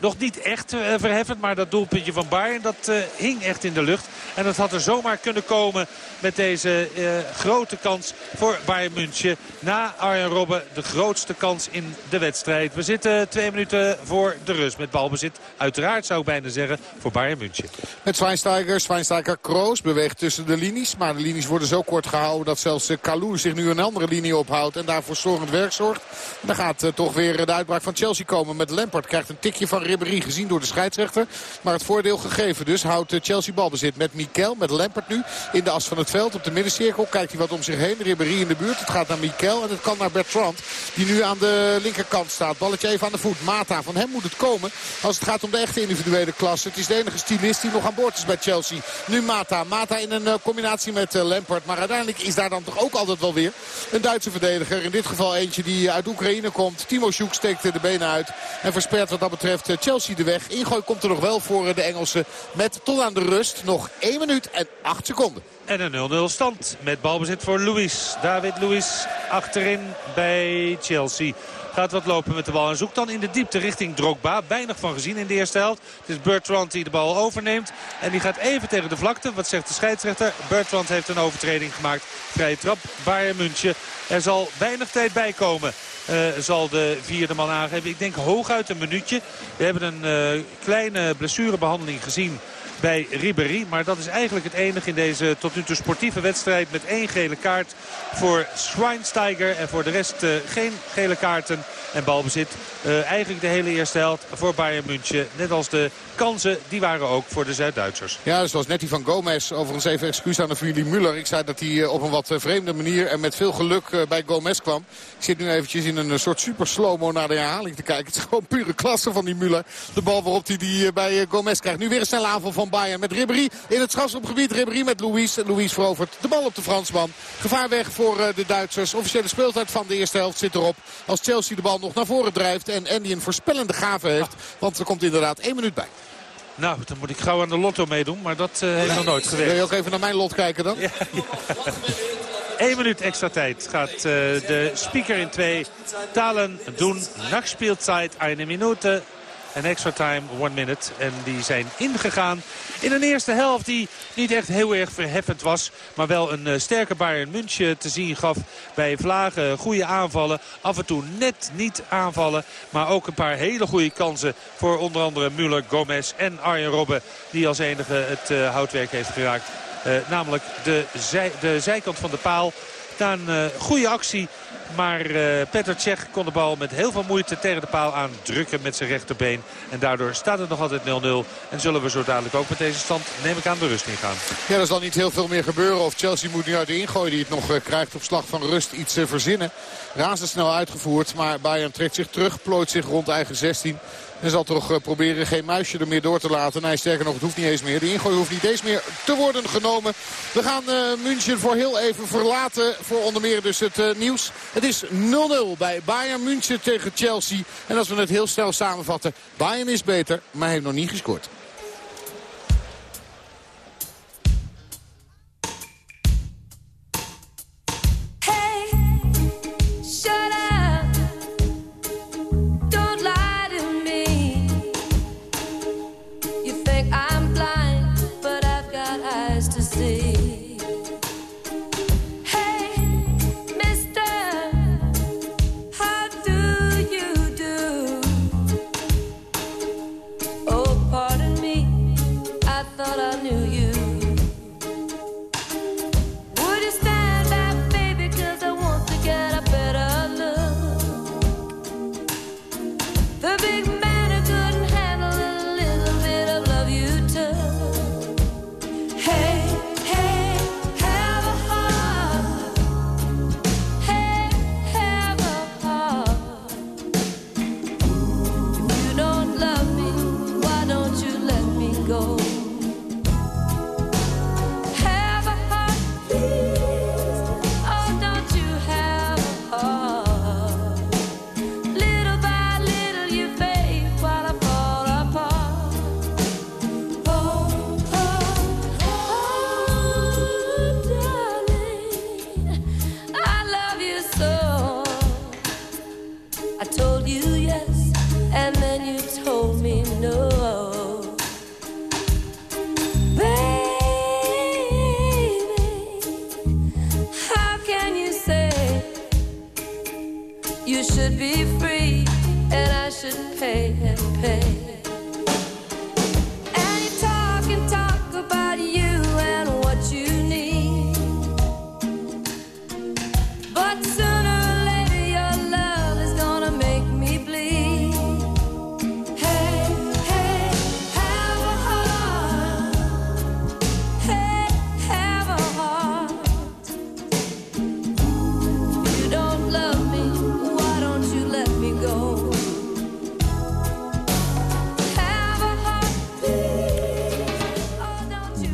nog niet echt verheffend. Maar dat doelpuntje van Bayern dat hing echt in de lucht. En dat had er zomaar kunnen komen met deze grote kans voor Bayern München. Na Arjen Robben de grootste kans in de wedstrijd. We zitten twee minuten voor de rust met balbezit. Uiteraard zou bijna zeggen, voor Bayern München. Met Schweinsteiger, Schweinsteiger Kroos beweegt tussen de linies. Maar de linies worden zo kort gehouden dat zelfs Kalou zich nu een andere linie ophoudt. En daarvoor storend werk zorgt. Dan gaat toch weer de uitbraak van Chelsea komen. Met Lampard krijgt een tikje van Ribéry gezien door de scheidsrechter. Maar het voordeel gegeven dus houdt Chelsea balbezit met Mikel. Met Lampard nu in de as van het veld op de middencirkel. Kijkt hij wat om zich heen. Ribéry in de buurt. Het gaat naar Mikel en het kan naar Bertrand. Die nu aan de linkerkant staat. Balletje even aan de voet. Mata. Van hem moet het komen als het gaat om de echte individuele klasse. Het is de enige stylist die nog aan boord is bij Chelsea. Nu Mata. Mata in een eh, combinatie met eh, Lampard. Maar uiteindelijk is daar dan toch ook altijd wel weer een Duitse verdediger. In dit geval eentje die uit Oekraïne komt. Timo Sjoek steekt de benen uit. En verspert wat dat betreft eh, Chelsea de weg. Ingooi komt er nog wel voor de Engelsen. Met tot aan de rust nog 1 minuut en 8 seconden. En een 0-0 stand met balbezit voor Luis. David Luis achterin bij Chelsea. Gaat wat lopen met de bal en zoekt dan in de diepte richting Drogba. Weinig van gezien in de eerste helft. Het is Bertrand die de bal overneemt. En die gaat even tegen de vlakte. Wat zegt de scheidsrechter? Bertrand heeft een overtreding gemaakt. Vrije trap, Bayern München. Er zal weinig tijd bij komen. Uh, zal de vierde man aangeven. Ik denk hooguit een minuutje. We hebben een uh, kleine blessurebehandeling gezien bij Ribéry. Maar dat is eigenlijk het enige in deze tot nu toe sportieve wedstrijd. Met één gele kaart voor Schweinsteiger. En voor de rest uh, geen gele kaarten en balbezit. Uh, eigenlijk de hele eerste helft voor Bayern München. Net als de kansen, die waren ook voor de Zuid-Duitsers. Ja, dus was net die van Gomez. Overigens even excuus aan de familie Müller. Ik zei dat hij op een wat vreemde manier en met veel geluk bij Gomez kwam. Ik zit nu eventjes in een soort super slow-mo naar de herhaling te kijken. Het is gewoon pure klasse van die Müller. De bal waarop hij die bij Gomez krijgt. Nu weer een snelle aanval van Bayern met Ribéry in het strafschopgebied. Ribéry met Louis. Louis verovert de bal op de Fransman. Gevaar weg voor de Duitsers. Officiële speeltijd van de eerste helft zit erop. Als Chelsea de bal nog naar voren drijft. En Andy een voorspellende gave heeft. Want er komt inderdaad één minuut bij. Nou, dan moet ik gauw aan de lotto meedoen. Maar dat uh, heeft nee. nog nooit gewerkt. Wil je ook even naar mijn lot kijken dan? Ja, ja. Eén minuut extra tijd gaat uh, de speaker in twee talen doen. Nachtspeeltijd, eine Minute. En extra time, one minute. En die zijn ingegaan in een eerste helft die niet echt heel erg verheffend was. Maar wel een uh, sterke Bayern München te zien gaf bij Vlagen. Goede aanvallen. Af en toe net niet aanvallen. Maar ook een paar hele goede kansen voor onder andere Müller, Gomez en Arjen Robben. Die als enige het uh, houtwerk heeft geraakt. Uh, namelijk de, de zijkant van de paal. Na een goede actie maar uh, Petr kon de bal met heel veel moeite tegen de paal aandrukken met zijn rechterbeen. En daardoor staat het nog altijd 0-0. En zullen we zo dadelijk ook met deze stand, neem ik aan, de rust ingaan. Ja, er zal niet heel veel meer gebeuren. Of Chelsea moet nu uit de ingooi die het nog uh, krijgt op slag van rust iets uh, verzinnen. Razendsnel uitgevoerd, maar Bayern trekt zich terug, plooit zich rond eigen 16. En zal toch uh, proberen geen muisje er meer door te laten. Nee, sterker nog, het hoeft niet eens meer. De ingooi hoeft niet eens meer te worden genomen. We gaan uh, München voor heel even verlaten. Voor onder meer dus het uh, nieuws. Het is 0-0 bij Bayern München tegen Chelsea. En als we het heel snel samenvatten. Bayern is beter, maar heeft nog niet gescoord.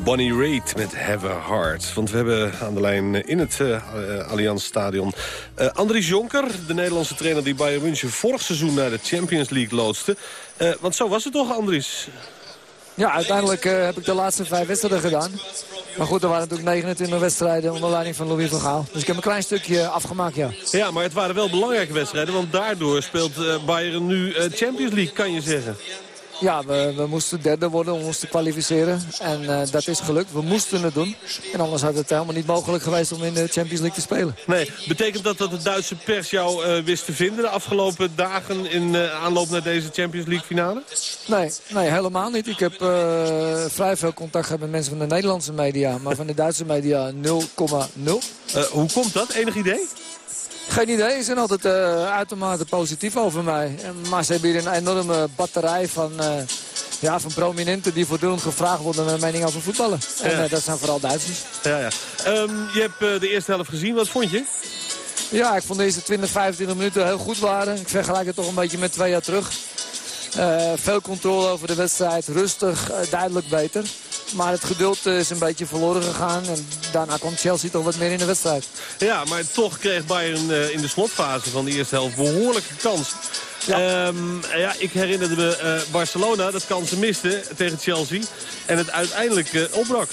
Bonnie Raitt met Have a Heart. Want we hebben aan de lijn in het uh, Allianz Stadion... Uh, Andries Jonker, de Nederlandse trainer die Bayern München... vorig seizoen naar de Champions League loodste. Uh, want zo was het toch, Andries? Ja, uiteindelijk heb ik de laatste vijf wedstrijden gedaan. Maar goed, er waren natuurlijk 29 wedstrijden onder leiding van Louis van Gaal. Dus ik heb een klein stukje afgemaakt, ja. Ja, maar het waren wel belangrijke wedstrijden. Want daardoor speelt Bayern nu Champions League, kan je zeggen. Ja, we, we, moesten derde worden, we moesten kwalificeren. En uh, dat is gelukt. We moesten het doen. En anders had het helemaal niet mogelijk geweest om in de Champions League te spelen. Nee, betekent dat dat de Duitse pers jou uh, wist te vinden de afgelopen dagen in uh, aanloop naar deze Champions League finale? Nee, nee helemaal niet. Ik heb vrij veel contact gehad met mensen van de Nederlandse media. Maar van de Duitse media 0,0. hoe komt dat? Enig idee? Geen idee, ze zijn altijd uh, uitermate positief over mij. Maar ze hebben hier een enorme batterij van, uh, ja, van prominenten die voortdurend gevraagd worden naar mening over voetballen. En uh, dat zijn vooral Duitsers. Ja, ja. Um, je hebt de eerste helft gezien, wat vond je? Ja, ik vond deze 20, 25 minuten heel goed waren. Ik vergelijk het toch een beetje met twee jaar terug. veel controle over de wedstrijd, rustig, duidelijk beter. Maar het geduld is een beetje verloren gegaan. En daarna kwam Chelsea toch wat meer in de wedstrijd. Ja, maar toch kreeg Bayern eh, in de slotfase van de eerste helft behoorlijke kans. Ja. Um, ja, ik herinnerde me uh, Barcelona dat kansen miste tegen Chelsea. En het uiteindelijk opbrak.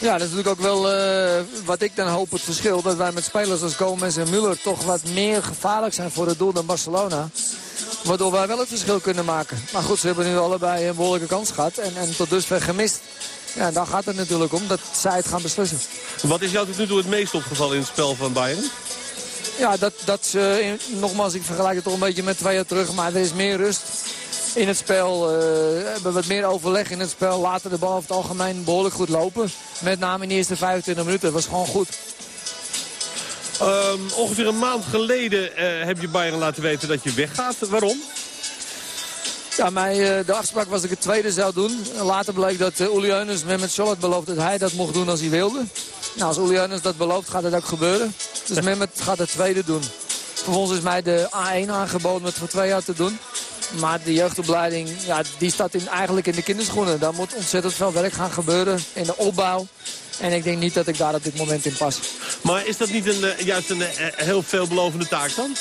Ja, dat is natuurlijk ook wel uh, wat ik dan hoop het verschil. Dat wij met spelers als Gomez en Müller toch wat meer gevaarlijk zijn voor het doel dan Barcelona. Waardoor wij wel het verschil kunnen maken. Maar goed, ze hebben nu allebei een behoorlijke kans gehad. En, en tot dusver gemist. Ja, dan gaat het natuurlijk om dat zij het gaan beslissen. Wat is jou tot nu toe het meest opgevallen in het spel van Bayern? Ja, dat, dat ze, nogmaals, ik vergelijk het toch een beetje met twee jaar terug. Maar er is meer rust in het spel. Uh, hebben wat meer overleg in het spel. Laten de bal over het algemeen behoorlijk goed lopen. Met name in de eerste 25 minuten. Dat was gewoon goed. Um, ongeveer een maand geleden uh, heb je Bayern laten weten dat je weggaat. Waarom? Ja, mij, uh, de afspraak was dat ik het tweede zou doen. Later bleek dat Uli Eunens met Charlotte belooft dat hij dat mocht doen als hij wilde. Nou, als Uli dat belooft, gaat het ook gebeuren. Dus Mehmet gaat het tweede doen. Vervolgens is mij de A1 aangeboden om het voor twee jaar te doen. Maar de jeugdopleiding, ja, die staat in, eigenlijk in de kinderschoenen. Daar moet ontzettend veel werk gaan gebeuren in de opbouw. En ik denk niet dat ik daar op dit moment in pas. Maar is dat niet een, uh, juist een uh, heel veelbelovende taak dan?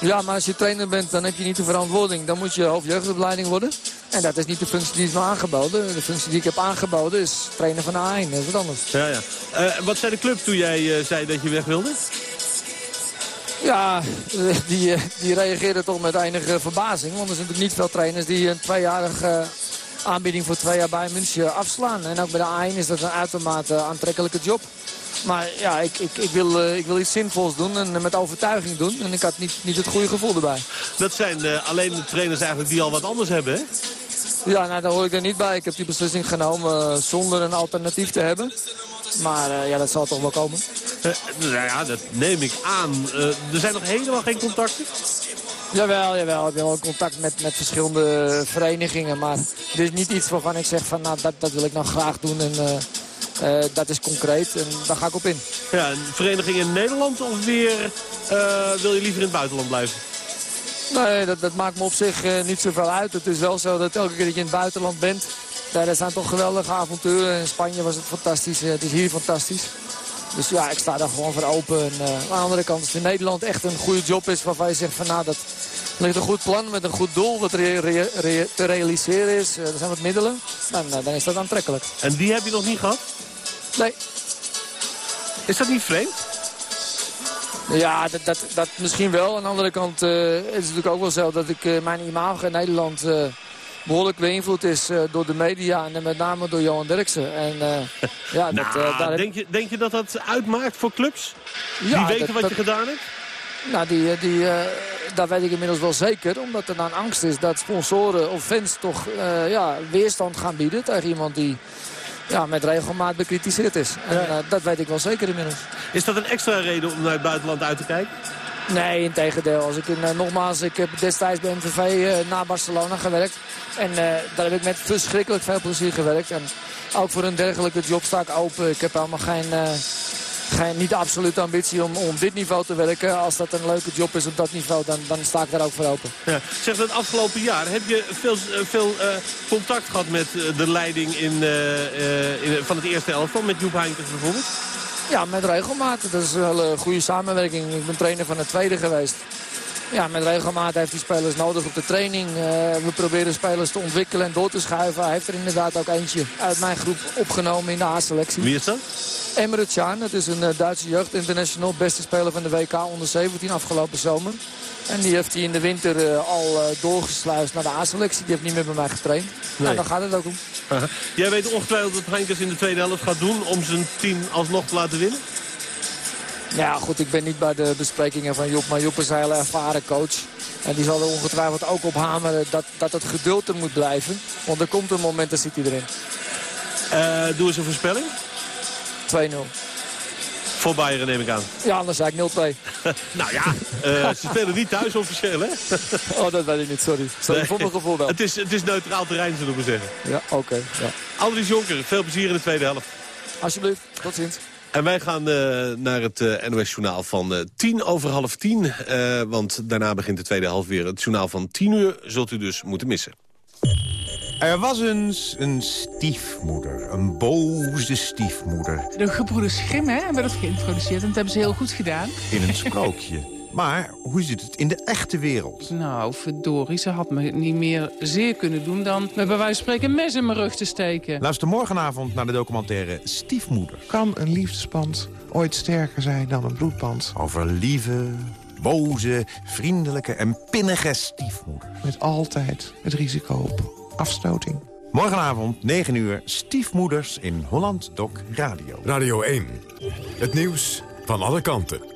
Ja, maar als je trainer bent, dan heb je niet de verantwoording. Dan moet je hoofdjeugdopleiding worden. En dat is niet de functie die is me aangeboden. De functie die ik heb aangeboden is trainer van A1. Dat is wat anders. Ja, ja. Uh, wat zei de club toen jij zei dat je weg wilde? Ja, die, die reageerden toch met enige verbazing. Want er zijn natuurlijk niet veel trainers die een tweejarig aanbieding voor twee jaar bij München afslaan. En ook bij de A1 is dat een uitermate aantrekkelijke job. Maar ja, ik, ik, ik, wil, ik wil iets zinvols doen en met overtuiging doen. En ik had niet, niet het goede gevoel erbij. Dat zijn uh, alleen de trainers eigenlijk die al wat anders hebben, hè? Ja, nou, daar hoor ik er niet bij. Ik heb die beslissing genomen uh, zonder een alternatief te hebben. Maar ja, dat zal toch wel komen. nou ja, dat neem ik aan. er zijn nog helemaal geen contacten? Jawel, jawel. Ik heb wel contact met, met verschillende verenigingen. Maar het is niet iets waarvan ik zeg van nou, dat, dat wil ik nou graag doen. En, uh, dat is concreet en daar ga ik op in. Ja, een vereniging in Nederland of weer uh, wil je liever in het buitenland blijven? Nee, dat, dat maakt me op zich uh, niet zoveel uit. Het is wel zo dat elke keer dat je in het buitenland bent... daar zijn toch geweldige avonturen. In Spanje was het fantastisch, het is hier fantastisch. Dus ja, ik sta daar gewoon voor open. En, uh, aan de andere kant, als in Nederland echt een goede job is... waarvan je zegt van nou, dat ligt een goed plan met een goed doel... wat re re re te realiseren is, uh, er zijn wat middelen... Dan, dan is dat aantrekkelijk. En die heb je nog niet gehad? Nee. Is dat niet vreemd? Ja, dat, dat, dat misschien wel. Aan de andere kant is het natuurlijk ook wel zo... dat ik mijn imago in Nederland behoorlijk beïnvloed is uh, door de media en met name door Johan Derksen. En, uh, ja, nou, dat, uh, daar denk, je, denk je dat dat uitmaakt voor clubs? Ja, die weten dat, wat dat, je gedaan hebt? Nou, die, die, dat weet ik inmiddels wel zeker. Omdat er dan angst is dat sponsoren of fans toch ja, weerstand gaan bieden tegen iemand die ja, met regelmaat bekritiseerd is. En dat weet ik wel zeker inmiddels. Is dat een extra reden om naar het buitenland uit te kijken? Nee, in tegendeel. Als ik uh, nogmaals, ik heb destijds bij MVV uh, naar Barcelona gewerkt. En uh, daar heb ik met verschrikkelijk veel plezier gewerkt. En ook voor een dergelijke job sta ik open. Ik heb helemaal geen, geen, niet absolute ambitie om, om dit niveau te werken. Als dat een leuke job is op dat niveau, dan, dan sta ik daar ook voor open. Ja. Zeg, het afgelopen jaar heb je veel, veel contact gehad met de leiding in, in, van het eerste elftal, met Joep Heinkens bijvoorbeeld? Ja, met regelmaat. Dat is een hele goede samenwerking. Ik ben trainer van het tweede geweest. Ja, met regelmaat heeft hij spelers nodig op de training. Uh, we proberen spelers te ontwikkelen en door te schuiven. Hij heeft er inderdaad ook eentje uit mijn groep opgenomen in de A-selectie. Wie is dat? Emre Can, dat is een uh, Duitse jeugdinternational. Beste speler van de WK onder 17 afgelopen zomer. En die heeft hij in de winter uh, al doorgesluist naar de A-selectie. Die heeft niet meer bij mij getraind. Nou, nee. Nou, dan gaat het ook om. Jij weet ongetwijfeld wat Heinkes in de tweede helft gaat doen om zijn team alsnog te laten winnen? Ja, goed, ik ben niet bij de besprekingen van Joep. Maar Joep is een hele ervaren coach. En die zal er ongetwijfeld ook op hameren dat, dat het geduld er moet blijven. Want er komt een moment, dat zit hij erin. Uh, doe eens een voorspelling. 2-0. Voor Bayern neem ik aan. Ja, anders zei ik 0-2. nou ja, uh, ze spelen niet thuis officieel, hè? oh, dat weet ik niet, sorry. Sorry nee. voor mijn gevoel wel. Het is, het is neutraal terrein, zullen we zeggen. Ja, oké. Okay, ja. Andries Jonker, veel plezier in de tweede helft. Alsjeblieft, tot ziens. En wij gaan uh, naar het uh, NOS-journaal van uh, tien over half tien. want daarna begint de tweede half weer. Het journaal van tien uur zult u dus moeten missen. Er was eens een stiefmoeder. Een boze stiefmoeder. De gebroeders Grimm hè, hebben dat geïntroduceerd. En dat hebben ze heel goed gedaan. In een sprookje. Maar hoe zit het in de echte wereld? Nou, verdorie, ze had me niet meer zeer kunnen doen... dan met bij wijze van spreken mes in mijn rug te steken. Luister morgenavond naar de documentaire Stiefmoeder. Kan een liefdesband ooit sterker zijn dan een bloedband? Over lieve, boze, vriendelijke en pinnige stiefmoeder. Met altijd het risico op afstoting. Morgenavond, 9 uur, Stiefmoeders in Holland Doc Radio. Radio 1, het nieuws van alle kanten.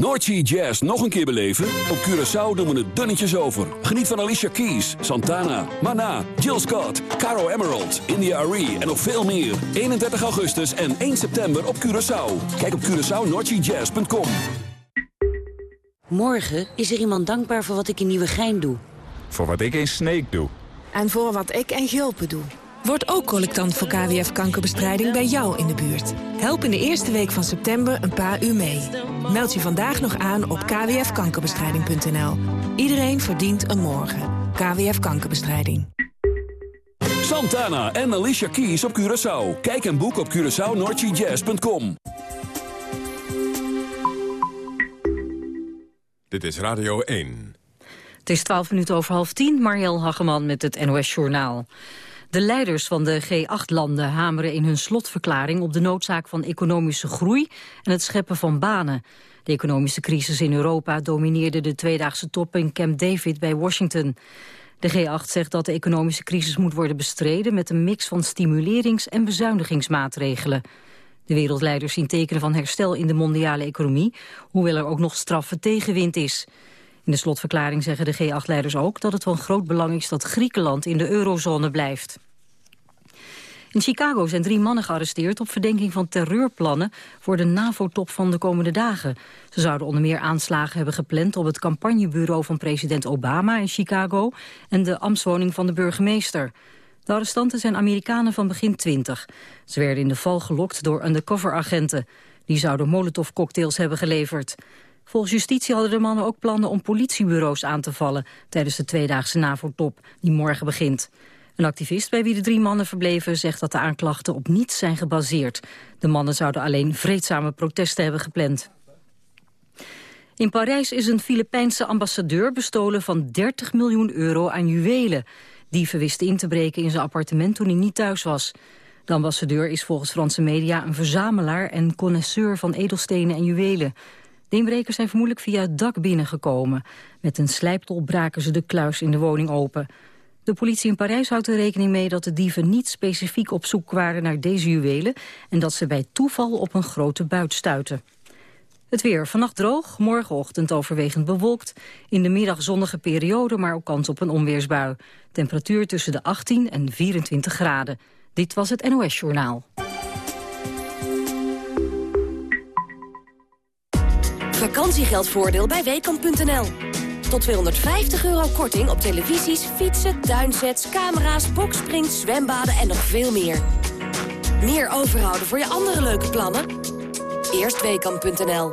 Noordsea Jazz nog een keer beleven? Op Curaçao doen we het dunnetjes over. Geniet van Alicia Keys, Santana, Mana, Jill Scott, Caro Emerald, India Arie en nog veel meer. 31 augustus en 1 september op Curaçao. Kijk op CuraçaoNoordseaJazz.com Morgen is er iemand dankbaar voor wat ik in Nieuwegein doe. Voor wat ik in Sneek doe. En voor wat ik in Gulpen doe. Word ook collectant voor KWF-kankerbestrijding bij jou in de buurt. Help in de eerste week van september een paar uur mee. Meld je vandaag nog aan op kwfkankerbestrijding.nl. Iedereen verdient een morgen. KWF Kankerbestrijding. Santana en Alicia Keys op Curaçao. Kijk en boek op CuraçaoNordGJazz.com. Dit is Radio 1. Het is 12 minuten over half tien. Marielle Hageman met het NOS Journaal. De leiders van de G8-landen hameren in hun slotverklaring op de noodzaak van economische groei en het scheppen van banen. De economische crisis in Europa domineerde de tweedaagse top in Camp David bij Washington. De G8 zegt dat de economische crisis moet worden bestreden met een mix van stimulerings- en bezuinigingsmaatregelen. De wereldleiders zien tekenen van herstel in de mondiale economie, hoewel er ook nog straffe tegenwind is. In de slotverklaring zeggen de G8-leiders ook dat het van groot belang is dat Griekenland in de eurozone blijft. In Chicago zijn drie mannen gearresteerd op verdenking van terreurplannen voor de NAVO-top van de komende dagen. Ze zouden onder meer aanslagen hebben gepland op het campagnebureau van president Obama in Chicago en de ambtswoning van de burgemeester. De arrestanten zijn Amerikanen van begin 20. Ze werden in de val gelokt door undercover-agenten. Die zouden molotovcocktails hebben geleverd. Volgens justitie hadden de mannen ook plannen om politiebureaus aan te vallen... tijdens de tweedaagse NAVO-top, die morgen begint. Een activist bij wie de drie mannen verbleven zegt dat de aanklachten op niets zijn gebaseerd. De mannen zouden alleen vreedzame protesten hebben gepland. In Parijs is een Filipijnse ambassadeur bestolen van 30 miljoen euro aan juwelen. Dieven wisten in te breken in zijn appartement toen hij niet thuis was. De ambassadeur is volgens Franse media een verzamelaar en connoisseur van edelstenen en juwelen. De inbrekers zijn vermoedelijk via het dak binnengekomen. Met een slijptol braken ze de kluis in de woning open. De politie in Parijs houdt er rekening mee dat de dieven niet specifiek op zoek waren naar deze juwelen... en dat ze bij toeval op een grote buit stuiten. Het weer. Vannacht droog, morgenochtend overwegend bewolkt. In de middag zonnige periode, maar ook kans op een onweersbui. Temperatuur tussen de 18 en 24 graden. Dit was het NOS Journaal. Vakantiegeldvoordeel bij Weekamp.nl. Tot 250 euro korting op televisies, fietsen, tuinsets, camera's, boksprings, zwembaden en nog veel meer. Meer overhouden voor je andere leuke plannen? Eerstweekam.nl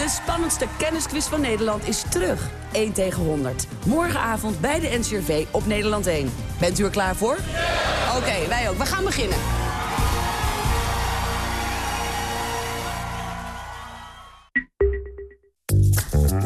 De spannendste kennisquiz van Nederland is terug. 1 tegen 100. Morgenavond bij de NCRV op Nederland 1. Bent u er klaar voor? Oké, wij ook. We gaan beginnen.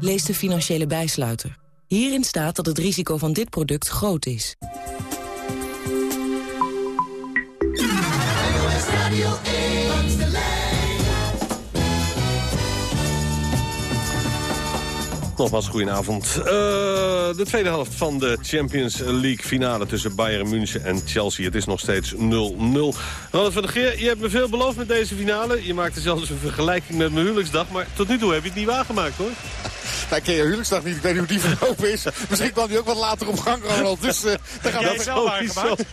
Lees de financiële bijsluiter. Hierin staat dat het risico van dit product groot is. Nogmaals, goedenavond. Uh, de tweede helft van de Champions League finale tussen Bayern München en Chelsea. Het is nog steeds 0-0. Ronald van der Geer, je hebt me veel beloofd met deze finale. Je maakte zelfs een vergelijking met mijn huwelijksdag. Maar tot nu toe heb je het niet waargemaakt, hoor. Nou, ik ken je huwelijksdag niet. Ik weet niet hoe die verlopen is. Misschien kwam die ook wat later op gang, Ronald. Dus uh, dan gaat dat wel waargemaakt.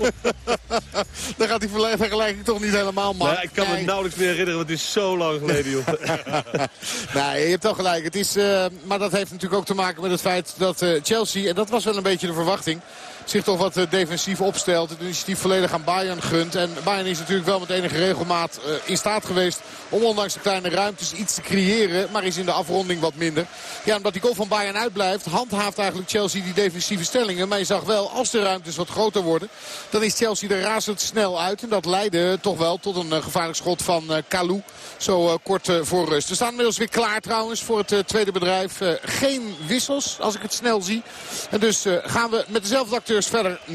dan gaat die vergelijking toch niet helemaal maken. Nou, ik kan me nauwelijks meer herinneren, want het is zo lang geleden, joh. nee, je hebt toch gelijk. Het is, uh, maar dat heeft natuurlijk ook te maken met het feit dat uh, Chelsea... en dat was wel een beetje de verwachting zich toch wat defensief opstelt. Het initiatief volledig aan Bayern gunt. En Bayern is natuurlijk wel met enige regelmaat uh, in staat geweest... om ondanks de kleine ruimtes iets te creëren. Maar is in de afronding wat minder. Ja, omdat die goal van Bayern uitblijft... handhaaft eigenlijk Chelsea die defensieve stellingen. Maar je zag wel, als de ruimtes wat groter worden... dan is Chelsea er razendsnel uit. En dat leidde toch wel tot een uh, gevaarlijk schot van Kalou. Zo kort voor rust. We staan inmiddels weer klaar trouwens voor het tweede bedrijf. geen wissels, als ik het snel zie. En dus gaan we met dezelfde acteur verder 0-0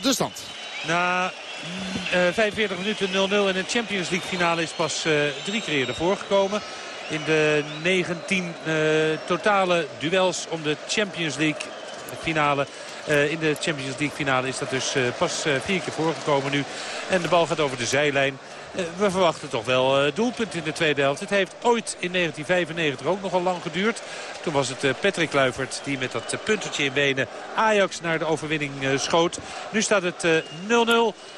de stand. Na uh, 45 minuten 0-0 en de Champions League finale is pas uh, drie keer eerder voorgekomen. In de 19 uh, totale duels om de Champions League finale. In de Champions League finale is dat dus pas vier keer voorgekomen nu. En de bal gaat over de zijlijn. We verwachten toch wel doelpunt in de tweede helft. Het heeft ooit in 1995 ook nogal lang geduurd. Toen was het Patrick Kluivert die met dat puntertje in benen Ajax naar de overwinning schoot. Nu staat het 0-0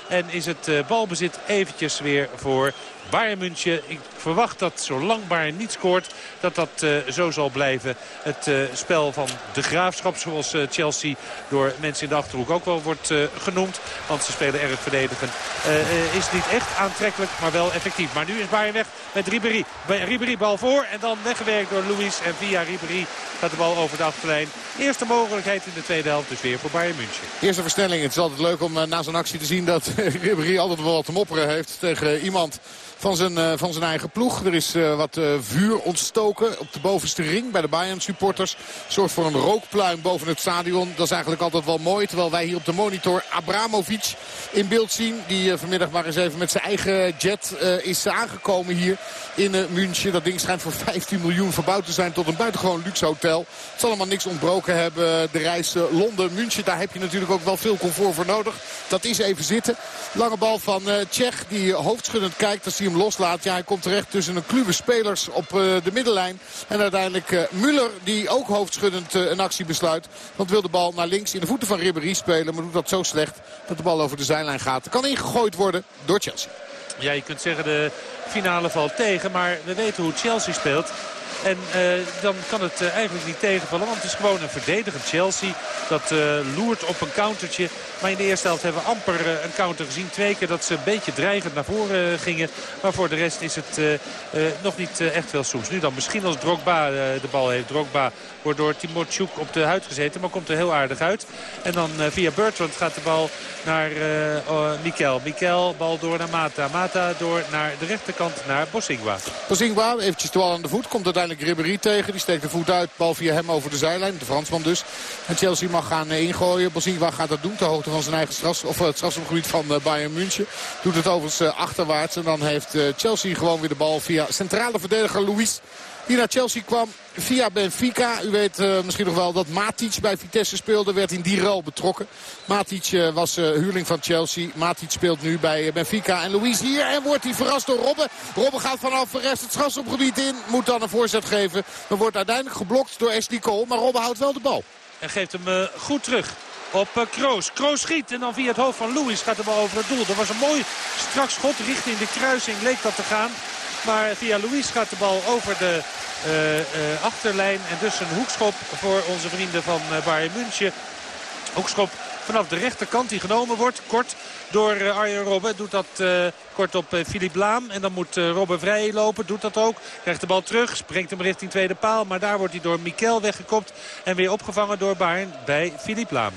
en is het balbezit eventjes weer voor Bayern München. Ik verwacht dat zolang Bayern niet scoort, dat dat uh, zo zal blijven. Het uh, spel van de graafschap, zoals uh, Chelsea door mensen in de Achterhoek ook wel wordt genoemd. Want ze spelen erg verdedigend. is niet echt aantrekkelijk, maar wel effectief. Maar nu is Bayern weg met Ribéry. Ribéry bal voor en dan weggewerkt door Luis. En via Ribéry gaat de bal over de achterlijn. Eerste mogelijkheid in de tweede helft dus weer voor Bayern München. Eerste verstelling. Het is altijd leuk om na zo'n actie te zien dat Ribéry altijd wel wat te mopperen heeft tegen iemand van zijn, uh, van zijn eigen ploeg. Er is uh, wat uh, vuur ontstoken op de bovenste ring bij de Bayern supporters. Zorgt voor een rookpluim boven het stadion. Dat is eigenlijk altijd wel mooi. Terwijl wij hier op de monitor Abramovic in beeld zien. Die vanmiddag maar eens even met zijn eigen jet is aangekomen hier in München. Dat ding schijnt voor 15 miljoen verbouwd te zijn tot een buitengewoon luxe hotel. Het zal allemaal niks ontbroken hebben. De reis Londen-München, daar heb je natuurlijk ook wel veel comfort voor nodig. Dat is even zitten. Lange bal van Tsjech die hoofdschuddend kijkt als hij loslaat. Ja, hij komt terecht tussen een kluwe spelers op uh, de middenlijn. En uiteindelijk uh, Müller die ook hoofdschuddend uh, een actie besluit. Want wil de bal naar links in de voeten van Ribéry spelen. Maar doet dat zo slecht dat de bal over de zijlijn gaat. Kan ingegooid worden door Chelsea. Ja, je kunt zeggen de finale valt tegen. Maar we weten hoe Chelsea speelt. En uh, dan kan het uh, eigenlijk niet tegenvallen. Want het is gewoon een verdedigend Chelsea. Dat uh, loert op een countertje. Maar in de eerste helft hebben we amper een counter gezien. Twee keer dat ze een beetje dreigend naar voren gingen. Maar voor de rest is het nog niet echt veel soeps. Nu dan misschien als Drogba de bal heeft. Drogba wordt door Timotchuk op de huid gezeten. Maar komt er heel aardig uit. En dan via Bertrand gaat de bal naar uh, Mikel. Mikel, bal door naar Mata. Mata door naar de rechterkant naar Bosingwa. Bosingwa, eventjes de bal aan de voet. Komt uiteindelijk tegen. Die steekt de voet uit. Bal via hem over de zijlijn. De Fransman dus. En Chelsea mag gaan ingooien. Bosingwa gaat dat doen. Ter hoogte van zijn eigen straf, of het strafschopgebied van Bayern München. Doet het overigens achterwaarts. En dan heeft Chelsea gewoon weer de bal via centrale verdediger Luis die naar Chelsea kwam via Benfica. U weet uh, misschien nog wel dat Matic bij Vitesse speelde. Werd in die rol betrokken. Matic uh, was uh, huurling van Chelsea. Matic speelt nu bij Benfica. En Louise hier. En wordt hij verrast door Robben. Robben gaat vanaf rest het strafschopgebied in. Moet dan een voorzet geven. Maar wordt uiteindelijk geblokt door Ashley. Maar Robben houdt wel de bal. En geeft hem goed terug op Kroos. Kroos schiet en dan via het hoofd van Louis gaat de bal over het doel. Dat was een mooi strak schot richting de kruising leek dat te gaan. Maar via Luis gaat de bal over de uh, uh, achterlijn. En dus een hoekschop voor onze vrienden van uh, Bayern München. Hoekschop vanaf de rechterkant die genomen wordt. Kort door Arjen Robben. Doet dat kort op Philippe Laam. En dan moet Robben vrij lopen. Doet dat ook. Krijgt de bal terug. Springt hem richting tweede paal. Maar daar wordt hij door Mikel weggekopt. En weer opgevangen door Bayern bij Philippe Laam.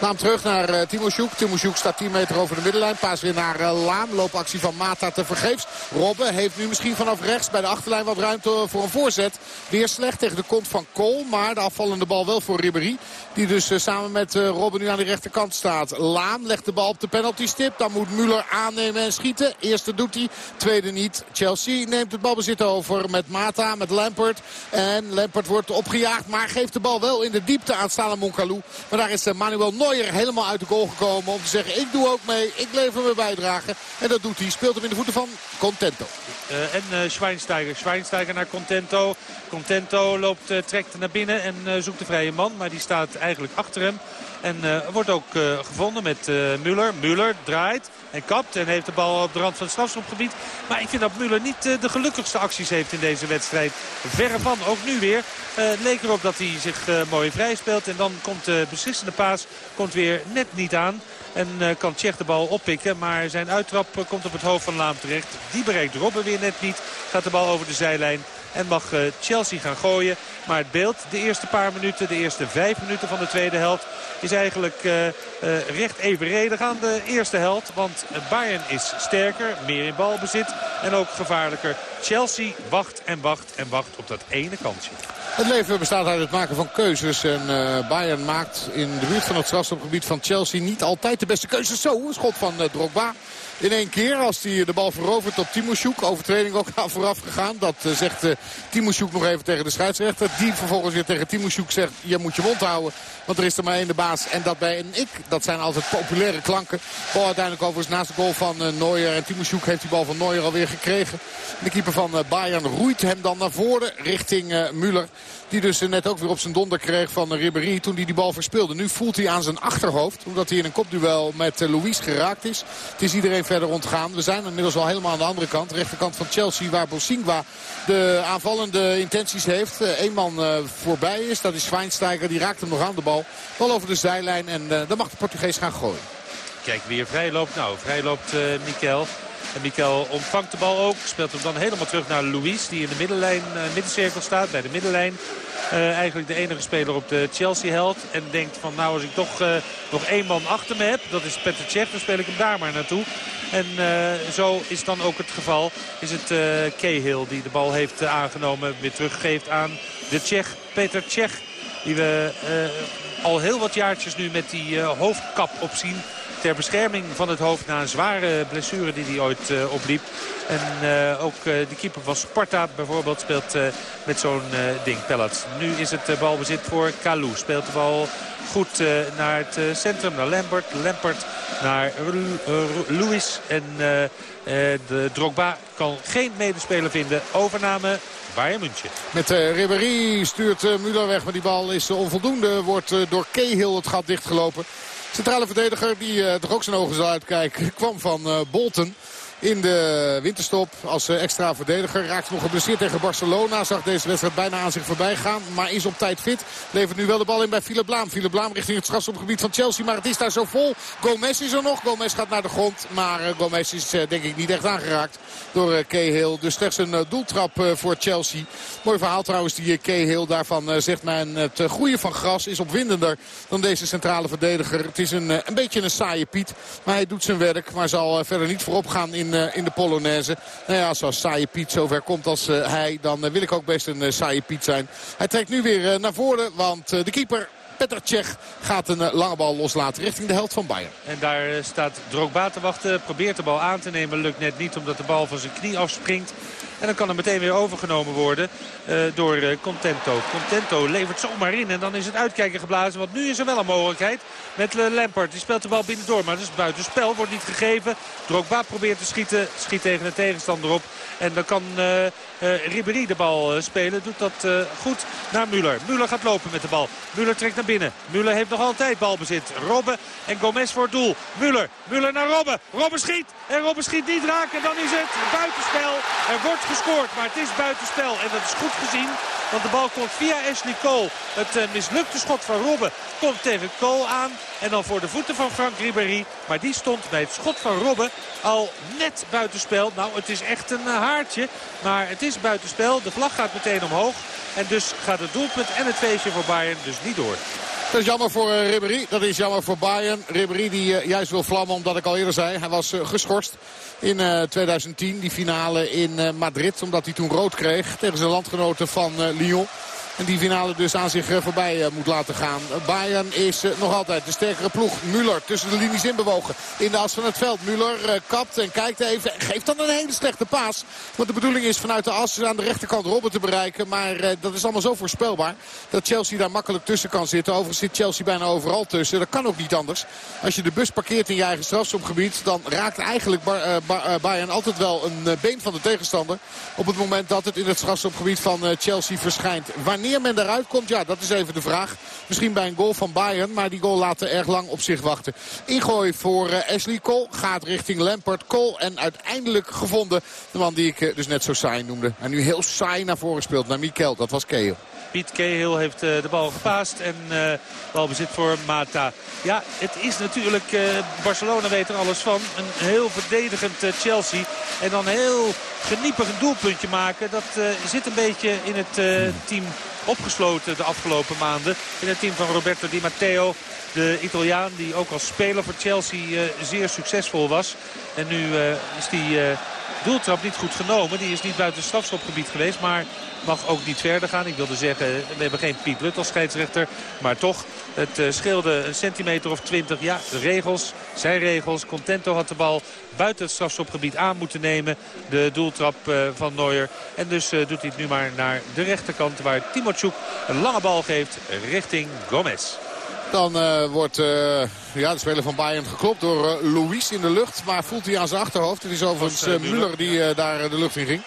Laam terug naar Timo Sjoek. Timo Sjoek staat 10 meter over de middenlijn. Paas weer naar Laam. Loopactie van Mata te vergeefs. Robben heeft nu misschien vanaf rechts bij de achterlijn wat ruimte voor een voorzet. Weer slecht tegen de kont van Kool. Maar de afvallende bal wel voor Ribéry. Die dus samen met Robben nu aan de rechterkant staat. Laam legt de bal op de Dan moet Müller aannemen en schieten. Eerste doet hij, tweede niet. Chelsea neemt het balbezit over met Mata, met Lampert. En Lampert wordt opgejaagd, maar geeft de bal wel in de diepte aan Salah Monkalou. Maar daar is Manuel Neuer helemaal uit de goal gekomen om te zeggen... ik doe ook mee, ik lever mijn bijdrage. En dat doet hij. Speelt hem in de voeten van Contento. Uh, en uh, Schweinsteiger. Schweinsteiger naar Contento. Contento loopt, trekt naar binnen en zoekt de vrije man. Maar die staat eigenlijk achter hem. En uh, wordt ook uh, gevonden met uh, Müller. Müller draait en kapt en heeft de bal op de rand van het strafschopgebied. Maar ik vind dat Müller niet de gelukkigste acties heeft in deze wedstrijd. Verre van, ook nu weer. het leek erop dat hij zich mooi vrij speelt. En dan komt de beslissende paas komt weer net niet aan. En kan Tsjech de bal oppikken. Maar zijn uittrap komt op het hoofd van Laam terecht. Die bereikt Robben weer net niet. Gaat de bal over de zijlijn. En mag uh, Chelsea gaan gooien. Maar het beeld, de eerste paar minuten, de eerste vijf minuten van de tweede helft... is eigenlijk recht evenredig aan de eerste helft. Want Bayern is sterker, meer in balbezit en ook gevaarlijker. Chelsea wacht en wacht en wacht op dat ene kansje. Het leven bestaat uit het maken van keuzes. En uh, Bayern maakt in de buurt van het strafstopgebied van Chelsea niet altijd de beste keuzes. Zo, een schot van uh, Drogba. In één keer als hij de bal verovert op Timoshoek. Overtreding ook aan vooraf gegaan. Dat uh, zegt uh, Timoshoek nog even tegen de scheidsrechter. Die vervolgens weer tegen Timoshoek zegt. Je moet je mond houden. Want er is er maar één de baas. En dat bij een ik. Dat zijn altijd populaire klanken. Bal uiteindelijk overigens naast de goal van uh, Neuer. En Timoshoek heeft die bal van Neuer alweer gekregen. De keeper van Bayern roeit hem dan naar voren richting Müller. Die dus net ook weer op zijn donder kreeg van Ribéry toen hij die bal verspeelde. Nu voelt hij aan zijn achterhoofd. Omdat hij in een kopduel met Louis geraakt is. Het is iedereen verder ontgaan. We zijn inmiddels al helemaal aan de andere kant. De rechterkant van Chelsea waar Bosingwa de aanvallende intenties heeft. Eén man voorbij is. Dat is Schweinsteiger. Die raakt hem nog aan de bal. Bal over de zijlijn. En dan mag de Portugees gaan gooien. Kijk wie er vrij loopt. Nou, vrij loopt Mikel. En Mikel ontvangt de bal ook. Speelt hem dan helemaal terug naar Luis. Die in de middenlijn, uh, middencirkel staat. Bij de middenlijn. Uh, eigenlijk de enige speler op de Chelsea-held. En denkt van nou als ik toch uh, nog één man achter me heb. Dat is Petr Cech. Dan speel ik hem daar maar naartoe. En zo is dan ook het geval. Is het Cahill die de bal heeft aangenomen. Weer teruggeeft aan de Tsjech. Petr Cech. Die we al heel wat jaartjes nu met die hoofdkap opzien ter bescherming van het hoofd na een zware blessure die hij ooit uh, opliep. En uh, ook uh, de keeper van Sparta bijvoorbeeld speelt met zo'n ding, Pellets. Nu is het balbezit voor Kalou. Speelt de bal goed naar het centrum, naar Lambert. Lambert naar Louis. En de Drogba kan geen medespeler vinden. Overname Bayern München. Met uh, Ribéry stuurt uh, Müller weg, maar die bal is uh, onvoldoende. Wordt door Cahill het gat dichtgelopen. Centrale verdediger die toch ook zijn ogen zal uitkijken kwam van Bolton in de winterstop als extra verdediger. Raakt nog geblesseerd tegen Barcelona. Zag deze wedstrijd bijna aan zich voorbij gaan. Maar is op tijd fit. Levert nu wel de bal in bij Philip Blaam. Philip Blaam richting het strafschopgebied van Chelsea. Maar het is daar zo vol. Gomez is er nog. Gomez gaat naar de grond. Maar Gomez is denk ik niet echt aangeraakt door Cahill. Dus slechts een doeltrap voor Chelsea. Mooi verhaal trouwens die Cahill. Daarvan zegt men het groeien van gras is opwindender dan deze centrale verdediger. Het is een, een beetje een saaie Piet. Maar hij doet zijn werk. Maar zal verder niet voorop gaan in in de Polonaise. Nou ja, als saaie Piet zover komt als hij, dan wil ik ook best een saaie Piet zijn. Hij trekt nu weer naar voren, want de keeper Petr Cech gaat een lange bal loslaten richting de helft van Bayern. En daar staat Drogba te wachten. Probeert de bal aan te nemen. Lukt net niet omdat de bal van zijn knie afspringt. En dan kan er meteen weer overgenomen worden uh, door uh, Contento. Contento levert zomaar in en dan is het uitkijken geblazen. Want nu is er wel een mogelijkheid met uh, Lampard. Die speelt de bal binnendoor, maar dat is buitenspel. Wordt niet gegeven. Drogba probeert te schieten. Schiet tegen de tegenstander op. En dan kan uh, Ribéry de bal spelen. Doet dat goed naar Müller. Müller gaat lopen met de bal. Müller trekt naar binnen. Müller heeft nog altijd balbezit. Robben en Gomez voor het doel. Müller. Müller naar Robben. Robben schiet. En Robben schiet niet raak. En dan is het buitenspel. Er wordt gescoord. Maar het is buitenspel. En dat is goed gezien. Want de bal komt via Ashley Cole. Het uh, mislukte schot van Robben komt tegen Cole aan. En dan voor de voeten van Frank Ribéry. Maar die stond bij het schot van Robben al net buitenspel. Nou, het is echt een uh, haartje. Maar het is buitenspel. De vlag gaat meteen omhoog. En dus gaat het doelpunt en het feestje voor Bayern dus niet door. Dat is jammer voor uh, Ribéry. Dat is jammer voor Bayern. Ribéry die uh, juist wil vlammen omdat ik al eerder zei. Hij was uh, geschorst in 2010. Die finale in Madrid. Omdat hij toen rood kreeg tegen zijn landgenoten van Lyon. En die finale dus aan zich voorbij moet laten gaan. Bayern is nog altijd de sterkere ploeg. Müller tussen de linies in bewogen. In de as van het veld. Müller kapt en kijkt even. Geeft dan een hele slechte paas. Want de bedoeling is vanuit de as aan de rechterkant Robben te bereiken. Maar dat is allemaal zo voorspelbaar. Dat Chelsea daar makkelijk tussen kan zitten. Overigens zit Chelsea bijna overal tussen. Dat kan ook niet anders. Als je de bus parkeert in je eigen strafschopgebied. Dan raakt eigenlijk Bayern altijd wel een been van de tegenstander. Op het moment dat het in het strafschopgebied van Chelsea verschijnt. Wanneer men daaruit komt, ja, dat is even de vraag. Misschien bij een goal van Bayern, maar die goal laat er erg lang op zich wachten. Ingooi voor uh, Ashley Cole gaat richting Lampard. Cole en uiteindelijk gevonden de man die ik uh, dus net zo saai noemde. En nu heel saai naar voren speelt, naar Mikel. Dat was Keel. Piet Cahill heeft uh, de bal gepaast en uh, balbezit voor Mata. Ja, het is natuurlijk, uh, Barcelona weet er alles van, een heel verdedigend Chelsea. En dan heel geniepig een doelpuntje maken, dat zit een beetje in het team opgesloten de afgelopen maanden. In het team van Roberto Di Matteo. De Italiaan die ook als speler voor Chelsea zeer succesvol was. En nu is die doeltrap niet goed genomen. Die is niet buiten het strafschopgebied geweest. Maar mag ook niet verder gaan. Ik wilde zeggen, we hebben geen Piet Lut als scheidsrechter. Maar toch, het uh, scheelde een centimeter of twintig. Ja, de regels zijn regels. Contento had de bal buiten het strafschopgebied aan moeten nemen. De doeltrap uh, van Neuer. En dus uh, doet hij het nu maar naar de rechterkant. Waar Timotschuk een lange bal geeft richting Gomez. Dan uh, wordt uh, ja, de speler van Bayern geklopt door uh, Luis in de lucht. Maar voelt hij aan zijn achterhoofd. Het is overigens Müller die daar de lucht in ging.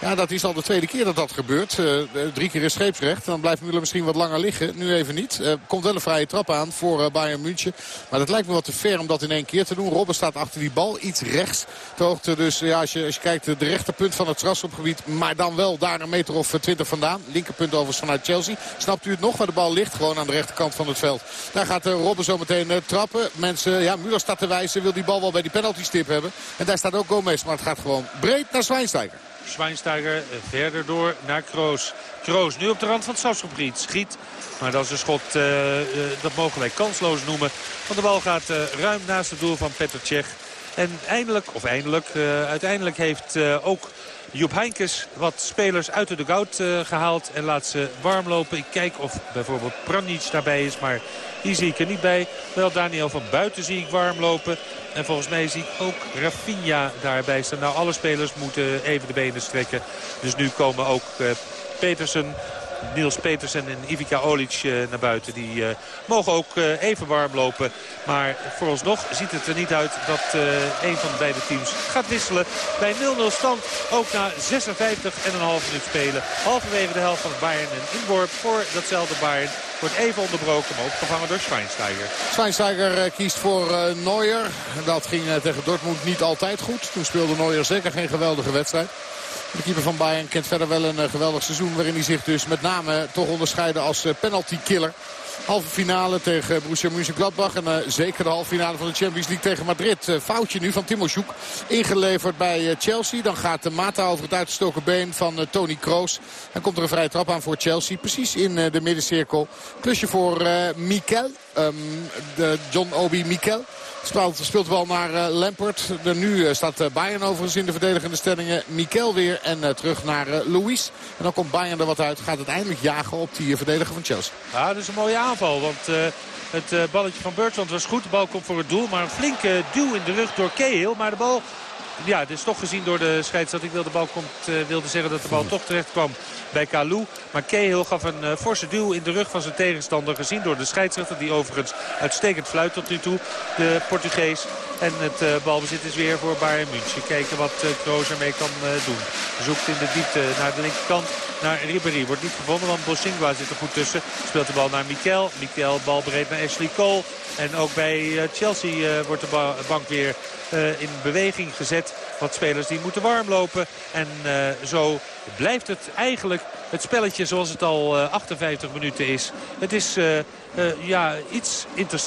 Ja, dat is al de tweede keer dat dat gebeurt. Uh, drie keer is scheepsrecht. Dan blijft Müller misschien wat langer liggen. Nu even niet. Uh, komt wel een vrije trap aan voor uh, Bayern München. Maar dat lijkt me wat te ver om dat in één keer te doen. Robben staat achter die bal. Iets rechts. Ter hoogte dus, ja, als je, als je kijkt, de rechterpunt van het strafschopgebied. Maar dan wel daar een meter of twintig vandaan. Linkerpunt overigens vanuit Chelsea. Snapt u het nog? Waar de bal ligt. Gewoon aan de rechterkant van het veld. Daar gaat Robben zo meteen trappen. Mensen, ja, Müller staat te wijzen. Wil die bal wel bij die penalty stip hebben. En daar staat ook Gomez. Maar het gaat gewoon breed naar Zwijnsteiger. Schweinsteiger verder door naar Kroos. Kroos nu op de rand van het strafschopgebied. Schiet. Maar dat is een schot, uh, uh, dat mogen wij kansloos noemen. Want de bal gaat ruim naast het doel van Petr Cech. En eindelijk, of eindelijk, uiteindelijk heeft ook Joep Heinkes wat spelers uit de dugout uh, gehaald en laat ze warm lopen. Ik kijk of bijvoorbeeld Pranic daarbij is, maar die zie ik er niet bij. Wel Daniel van Buiten zie ik warm lopen. En volgens mij zie ik ook Rafinha daarbij staan. Nou, alle spelers moeten even de benen strekken. Dus nu komen ook uh, Petersen Niels Petersen en Ivica Olic naar buiten. Die mogen ook even warm lopen. Maar vooralsnog ziet het er niet uit dat een van de beide teams gaat wisselen. Bij 0-0 stand ook na 56,5 minuut spelen. Halverwege de helft van Bayern en inworp voor datzelfde Bayern. Wordt even onderbroken, maar opgevangen door Schweinsteiger. Schweinsteiger kiest voor Neuer. Dat ging tegen Dortmund niet altijd goed. Toen speelde Neuer zeker geen geweldige wedstrijd. De keeper van Bayern kent verder wel een uh, geweldig seizoen... waarin hij zich dus met name toch onderscheidde als penalty killer. Halve finale tegen Borussia Mönchengladbach. En zeker de halve finale van de Champions League tegen Madrid. Foutje nu van Timoshoek. Ingeleverd bij Chelsea. Dan gaat de Mata over het uitgestoken been van Tony Kroos. Dan komt er een vrije trap aan voor Chelsea. Precies in de middencirkel. Klusje voor Mikel. Um, de John Obi Mikel. Speelt, speelt de bal naar uh, Lampert. Nu uh, staat uh, Bayern overigens in de verdedigende stellingen. Mikel weer en terug naar Luis. En dan komt Bayern er wat uit. Gaat uiteindelijk jagen op die verdediger van Chelsea. Ja, dat is een mooie aanval. Want het balletje van Bertrand was goed. De bal komt voor het doel. Maar een flinke duw in de rug door Cahill. Maar de bal ja, het is toch gezien door de scheidsrechter. Ik wilde, de bal komt, wilde zeggen dat de bal toch terecht kwam bij Kalou. Maar Cahill gaf een uh, forse duw in de rug van zijn tegenstander. Gezien door de scheidsrechter. Die overigens uitstekend fluit tot nu toe. De Portugees. En het uh, balbezit is weer voor Bayern München. Kijken wat uh, Kroos ermee kan doen. Zoekt in de diepte naar de linkerkant. Naar Ribéry. Wordt niet gevonden, want Bosingwa zit er goed tussen. Speelt de bal naar Mikel. Mikel bal breed naar Ashley Cole. En ook bij Chelsea wordt de bank weer in beweging gezet. Wat spelers die moeten warm lopen. En uh, zo blijft het eigenlijk het spelletje zoals het al uh, 58 minuten is. Het is ja, iets interessants.